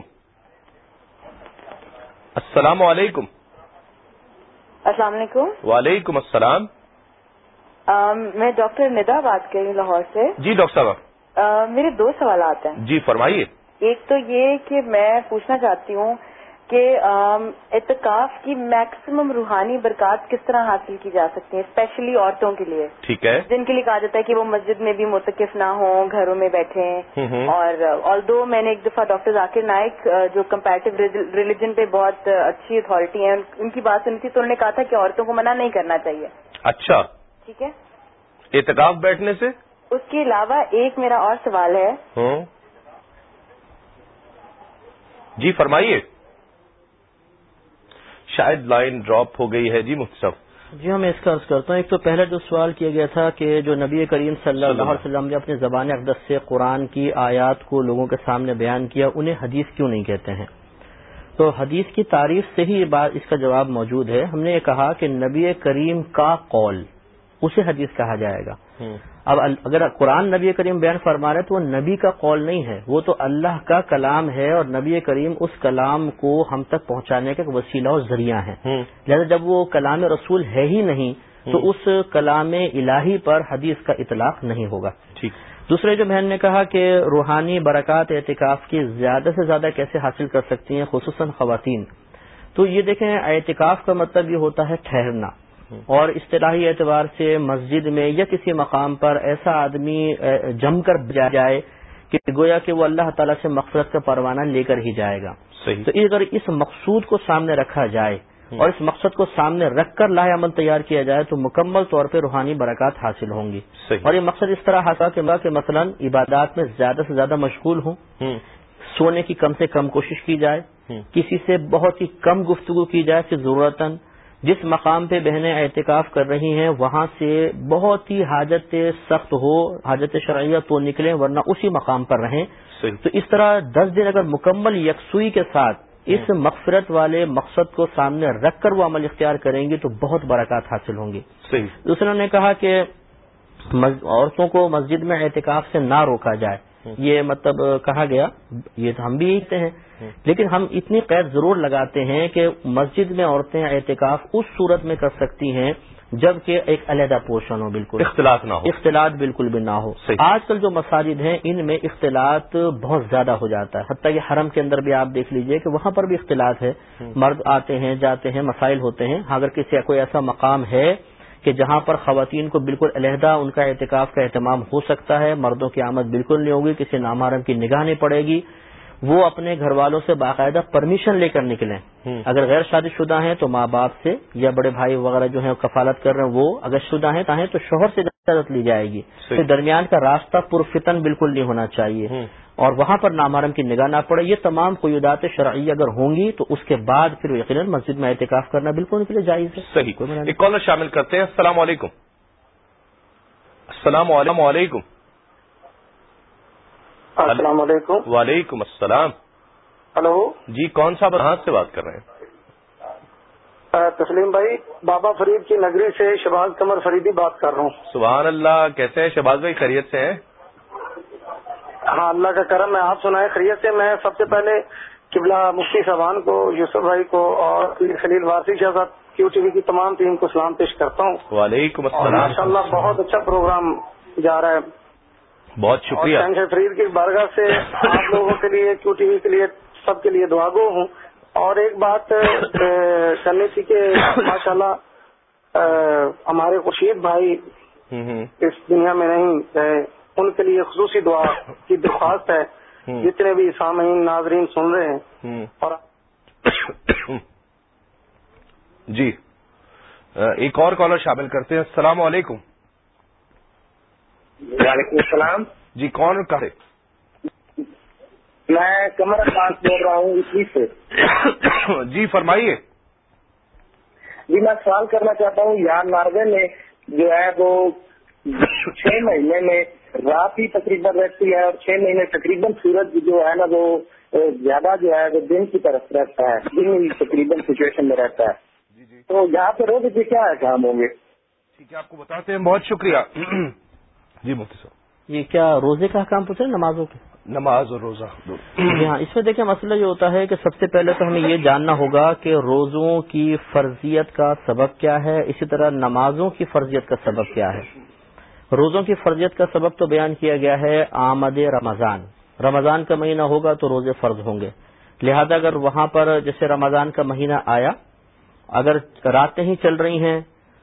السلام علیکم۔ السلام علیکم۔ وعلیکم السلام۔ میں ڈاکٹر ندا بات کر رہی ہوں لاہور سے۔ جی ڈاکٹر صاحب۔ میرے دو سوالات ہیں۔ جی فرمائیے۔ ایک تو یہ کہ میں پوچھنا چاہتی ہوں کہ اعتکاف کی میکسیمم روحانی برکات کس طرح حاصل کی جا سکتی ہیں اسپیشلی عورتوں کے لیے۔ ٹھیک ہے۔ جن کے لیے کہا جاتا ہے کہ وہ مسجد میں بھی متقف نہ ہوں گھروں میں بیٹھے اور آل دو میں نے ایک دفعہ ڈاکٹر ذاکر نائک جو کمپیریٹو ریلیجن پہ بہت اچھی اتھارٹی ہیں ان کی بات سنی تھی تو انہوں نے کہا تھا کہ عورتوں کو منع نہیں کرنا چاہیے۔ اچھا۔ ٹھیک ہے؟ اعتکاف بیٹھنے سے؟ اس کے علاوہ ایک میرا اور سوال ہے۔ جی فرمائیے۔ شاید لائن ڈراپ ہو گئی ہے. جی مختصر. جی ہاں میں اس کا عرض کرتا ہوں. ایک تو پہلا جو سوال کیا گیا تھا کہ جو نبی کریم صلی اللہ علیہ وسلم نے اپنی زبان اقدس سے قرآن کی آیات کو لوگوں کے سامنے بیان کیا انہیں حدیث کیوں نہیں کہتے ہیں؟ تو حدیث کی تعریف سے ہی بات اس کا جواب موجود ہے۔ ہم نے یہ کہا کہ نبی کریم کا قول اسے حدیث کہا جائے گا۔ اب اگر قرآن نبی کریم بیان فرما رہے تو وہ نبی کا قول نہیں ہے۔ وہ تو اللہ کا کلام ہے اور نبی کریم اس کلام کو ہم تک پہنچانے کا وسیلہ اور ذریعہ ہے۔ لہٰذا جب وہ کلام رسول ہے ہی نہیں تو اس کلام الہی پر حدیث کا اطلاق نہیں ہوگا۔ ٹھیک۔ دوسرے جو بہن نے کہا کہ روحانی برکات اعتکاف کی زیادہ سے زیادہ کیسے حاصل کر سکتی ہیں خصوصاً خواتین۔ تو یہ دیکھیں اعتکاف کا مطلب یہ ہوتا ہے ٹھہرنا۔ اور اصطلاحی اعتبار سے مسجد میں یا کسی مقام پر ایسا آدمی جم کر جائے کہ گویا کہ وہ اللہ تعالیٰ سے مقصد کا پروانہ لے کر ہی جائے گا۔ صحیح۔ تو اگر اس مقصود کو سامنے رکھا جائے اور اس مقصد کو سامنے رکھ کر لاہ عمل تیار کیا جائے تو مکمل طور پہ روحانی برکات حاصل ہوں گی۔ اور یہ مقصد اس طرح حاصل کہ مثلا عبادات میں زیادہ سے زیادہ مشغول ہوں۔ سونے کی کم سے کم کوشش کی جائے۔ کسی سے بہت ہی کم گفتگو کی جائے کہ ضرورت جس مقام پہ بہنیں احتکاف کر رہی ہیں وہاں سے بہت ہی حاجت سخت ہو حاجت شرعیہ تو نکلیں ورنہ اسی مقام پر رہیں۔ تو اس طرح دس دن اگر مکمل یکسوئی کے ساتھ اس مغفرت والے مقصد کو سامنے رکھ کر وہ عمل اختیار کریں گی تو بہت برکات حاصل ہوں گی۔ دوسرے نے کہا کہ عورتوں کو مسجد میں احتکاف سے نہ روکا جائے۔ یہ مطلب کہا گیا یہ تو ہم بھی یہتے ہیں۔ لیکن ہم اتنی قید ضرور لگاتے ہیں کہ مسجد میں عورتیں احتکاف اس صورت میں کر سکتی ہیں جبکہ ایک علیحدہ پورشن ہو بالکل۔ اختلاط نہ ہو۔ اختلاط بالکل بھی نہ ہو۔ آج کل جو مساجد ہیں ان میں اختلاط بہت زیادہ ہو جاتا ہے۔ حتیٰ کہ حرم کے اندر بھی آپ دیکھ لیجیے کہ وہاں پر بھی اختلاط ہے۔ مرد آتے ہیں جاتے ہیں مسائل ہوتے ہیں۔ اگر کسی کوئی ایسا مقام ہے کہ جہاں پر خواتین کو بالکل علیحدہ ان کا احتکاف کا اہتمام ہو سکتا ہے مردوں کی آمد بالکل نہیں ہوگی کسی نامحرم کی نگاہ نہیں پڑے گی۔ وہ اپنے گھر والوں سے باقاعدہ پرمیشن لے کر نکلیں۔ اگر غیر شادی شدہ ہیں تو ماں باپ سے یا بڑے بھائی وغیرہ جو ہیں کفالت کر رہے ہیں وہ اگر شدہ ہیں چاہیں تو شوہر سے اجازت لی جائے گی۔ درمیان کا راستہ پرفتن بالکل نہیں ہونا چاہیے۔ اور وہاں پر نامحرم کی نگاہ نہ پڑے یہ تمام قیودات شرعی اگر ہوں گی تو اس کے بعد پھر یقیناً مسجد میں احتکاف کرنا بالکل ان کے لیے جائز ہے۔ صحیح۔ ایک کالر شامل کرتے ہیں۔ السلام علیکم۔ السلام علیکم۔ السلام علیکم۔ وعلیکم السلام۔ ہلو۔ جی کون سا کہاں سے بات کر رہے ہیں؟ تسلیم بھائی بابا فرید کی نگری سے شباز کمر فریدی بات کر رہا ہوں۔ سبحان اللہ کیسے ہیں؟ شباز بھائی خیریت سے ہیں؟ ہاں اللہ کا کرم ہے آپ سنائے خیریت سے میں سب سے پہلے قبلہ مفتی صاحبان کو یوسف بھائی کو اور خلیل وارسی شاہ صاحب کیو ٹی وی کی تمام ٹیم کو سلام پیش کرتا ہوں۔ وعلیکم السلام۔ ماشاء اللہ بہت اچھا پروگرام جا رہا ہے۔ بہت شکریہ۔ فرید کی بارگاہ سے آپ لوگوں کے لیے کیو ٹی وی کے لیے سب کے لیے دعا گو ہوں۔ اور ایک بات کرنی تھی کہ ماشاء اللہ ہمارے خورشید بھائی اس دنیا میں نہیں ان کے لیے خصوصی دعا کی درخواست ہے۔ جتنے بھی سامعین ناظرین سن رہے ہیں۔ اور جی۔ ایک اور کالر شامل کرتے ہیں۔ السلام علیکم۔ وعلیکم السلام۔ جی کون کرے میں کمر عباس بول رہا ہوں اسی سے۔ جی فرمائیے۔ جی میں سوال کرنا چاہتا ہوں یار ناروے میں جو ہے وہ چھ مہینے میں رات ہی تقریباً رہتی ہے اور چھ مہینے تقریباً سورج جو ہے نا وہ زیادہ جو ہے وہ دن کی طرف رہتا ہے دن تقریباً سچویشن میں رہتا ہے۔ تو یہاں پہ روز کے کیا کام ہوں گے؟ ٹھیک ہے آپ کو بتاتے ہیں بہت شکریہ۔ جی مفتی صاحب۔ یہ کیا روزے کا کام پوچھے نمازوں کے؟ نماز اور روزہ۔ جی ہاں اس میں دیکھیں مسئلہ یہ ہوتا ہے کہ سب سے پہلے تو ہمیں یہ جاننا ہوگا کہ روزوں کی فرضیت کا سبب کیا ہے اسی طرح نمازوں کی فرضیت کا سبب کیا ہے۔ روزوں کی فرضیت کا سبب تو بیان کیا گیا ہے آمد رمضان۔ رمضان کا مہینہ ہوگا تو روزے فرض ہوں گے۔ لہذا اگر وہاں پر جیسے رمضان کا مہینہ آیا، اگر راتیں ہی چل رہی ہیں،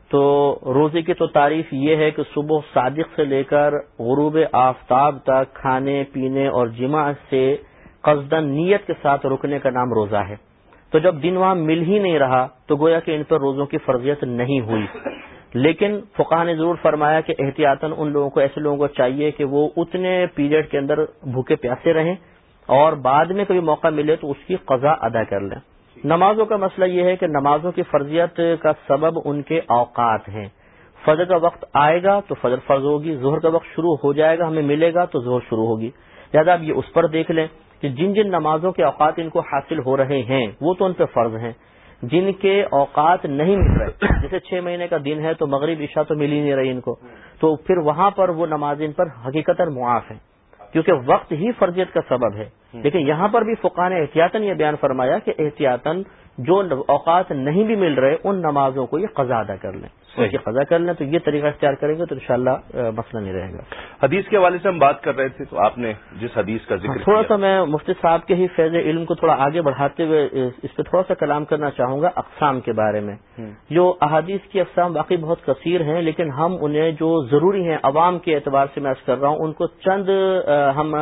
تو روزے کی تو تعریف یہ ہے کہ صبح صادق سے لے کر غروب آفتاب تک کھانے، پینے اور جمع سے قصدن نیت کے ساتھ رکنے کا نام روزہ ہے۔ تو جب دن وہاں مل ہی نہیں رہا، تو گویا کہ ان پر روزوں کی فرضیت نہیں ہوئی۔ لیکن فقہ نے ضرور فرمایا کہ احتیاطاً ان لوگوں کو ایسے لوگوں کو چاہیے کہ وہ اتنے پیریڈ کے اندر بھوکے پیاسے رہیں اور بعد میں کبھی موقع ملے تو اس کی قضا ادا کر لیں۔ نمازوں کا مسئلہ یہ ہے کہ نمازوں کی فرضیت کا سبب ان کے اوقات ہیں۔ فجر کا وقت آئے گا تو فجر فرض ہوگی، ظہر کا وقت شروع ہو جائے گا، ہمیں ملے گا تو ظہر شروع ہوگی۔ لہٰذا اب یہ اس پر دیکھ لیں کہ جن جن نمازوں کے اوقات ان کو حاصل ہو رہے ہیں، وہ تو ان پہ فرض ہیں۔ جن کے اوقات نہیں مل رہے۔ جیسے چھ مہینے کا دن ہے تو مغرب، عشاء تو مل ہی نہیں رہی ان کو۔ تو پھر وہاں پر وہ نماز ان پر حقیقت معاف ہیں۔ کیونکہ وقت ہی فرضیت کا سبب ہے۔ لیکن یہاں پر بھی فقان نے احتیاطاً یہ بیان فرمایا کہ احتیاطاً جو اوقات نہیں بھی مل رہے، ان نمازوں کو یہ قضا ادا کر لیں۔ ان کی قضا کر لیں تو یہ طریقہ اختیار کریں گے تو انشاءاللہ مسئلہ نہیں رہے گا۔ حدیث کے حوالے سے ہم بات کر رہے تھے تو آپ نے جس حدیث کا ذکر تھوڑا سا میں مفتی صاحب کے ہی فیض علم کو تھوڑا آگے بڑھاتے ہوئے اس پہ تھوڑا سا کلام کرنا چاہوں گا اقسام کے بارے میں۔ جو احادیث کی اقسام واقعی بہت کثیر ہیں لیکن ہم انہیں جو ضروری ہیں عوام کے اعتبار سے میں کر رہا ہوں ان کو چند ہم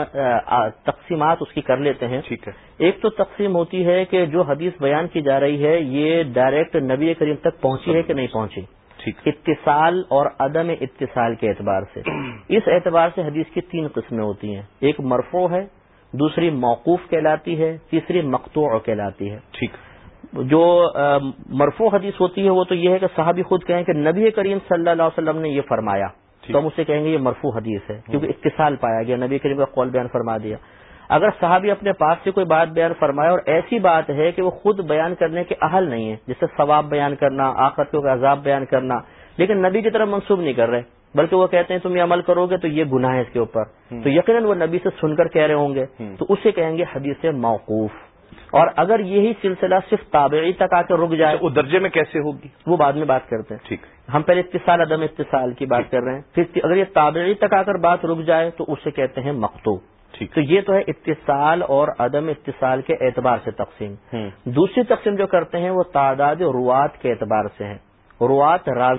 تقسیمات اس کی کر لیتے ہیں۔ ٹھیک ہے۔ ایک تو تقسیم ہوتی ہے کہ جو حدیث بیان کی جا رہی ہے یہ ڈائریکٹ نبی کریم تک پہنچی ہے کہ نہیں پہنچی؟ اتصال اور عدم اتصال کے اعتبار سے۔ اس اعتبار سے حدیث کی تین قسمیں ہوتی ہیں۔ ایک مرفوع ہے دوسری موقوف کہلاتی ہے تیسری مقتوع کہلاتی ہے۔ ٹھیک۔ جو مرفوع حدیث ہوتی ہے وہ تو یہ ہے کہ صحابی خود کہیں کہ نبی کریم صلی اللہ علیہ وسلم نے یہ فرمایا۔ تو ہم اسے کہیں گے یہ مرفوع حدیث ہے کیونکہ اتصال پایا گیا نبی کریم کا قول بیان فرما دیا۔ اگر صحابی اپنے پاس سے کوئی بات بیان فرمائے اور ایسی بات ہے کہ وہ خود بیان کرنے کے اہل نہیں ہے جس سے ثواب بیان کرنا آخر کے عذاب بیان کرنا لیکن نبی کی طرف منسوب نہیں کر رہے بلکہ وہ کہتے ہیں تم یہ عمل کرو گے تو یہ گناہ ہے اس کے اوپر۔ تو یقیناً وہ نبی سے سن کر کہہ رہے ہوں گے۔ تو اسے کہیں گے حدیث موقوف۔ اور اگر یہی سلسلہ صرف تابعی تک آ کر رک جائے وہ درجے میں کیسے ہوگی؟ وہ بعد میں بات کرتے ہیں۔ ٹھیک۔ ہم پہلے اتصال عدم اتصال کی بات کر رہے ہیں۔ پھر اگر یہ تابعی تک آ کر بات رک جائے تو اسے کہتے ہیں مکتو تو یہ تو ہے اتصال اور عدم اتصال کے اعتبار سے تقسیم۔ دوسری تقسیم جو کرتے ہیں وہ تعداد روات کے اعتبار سے ہے روات راز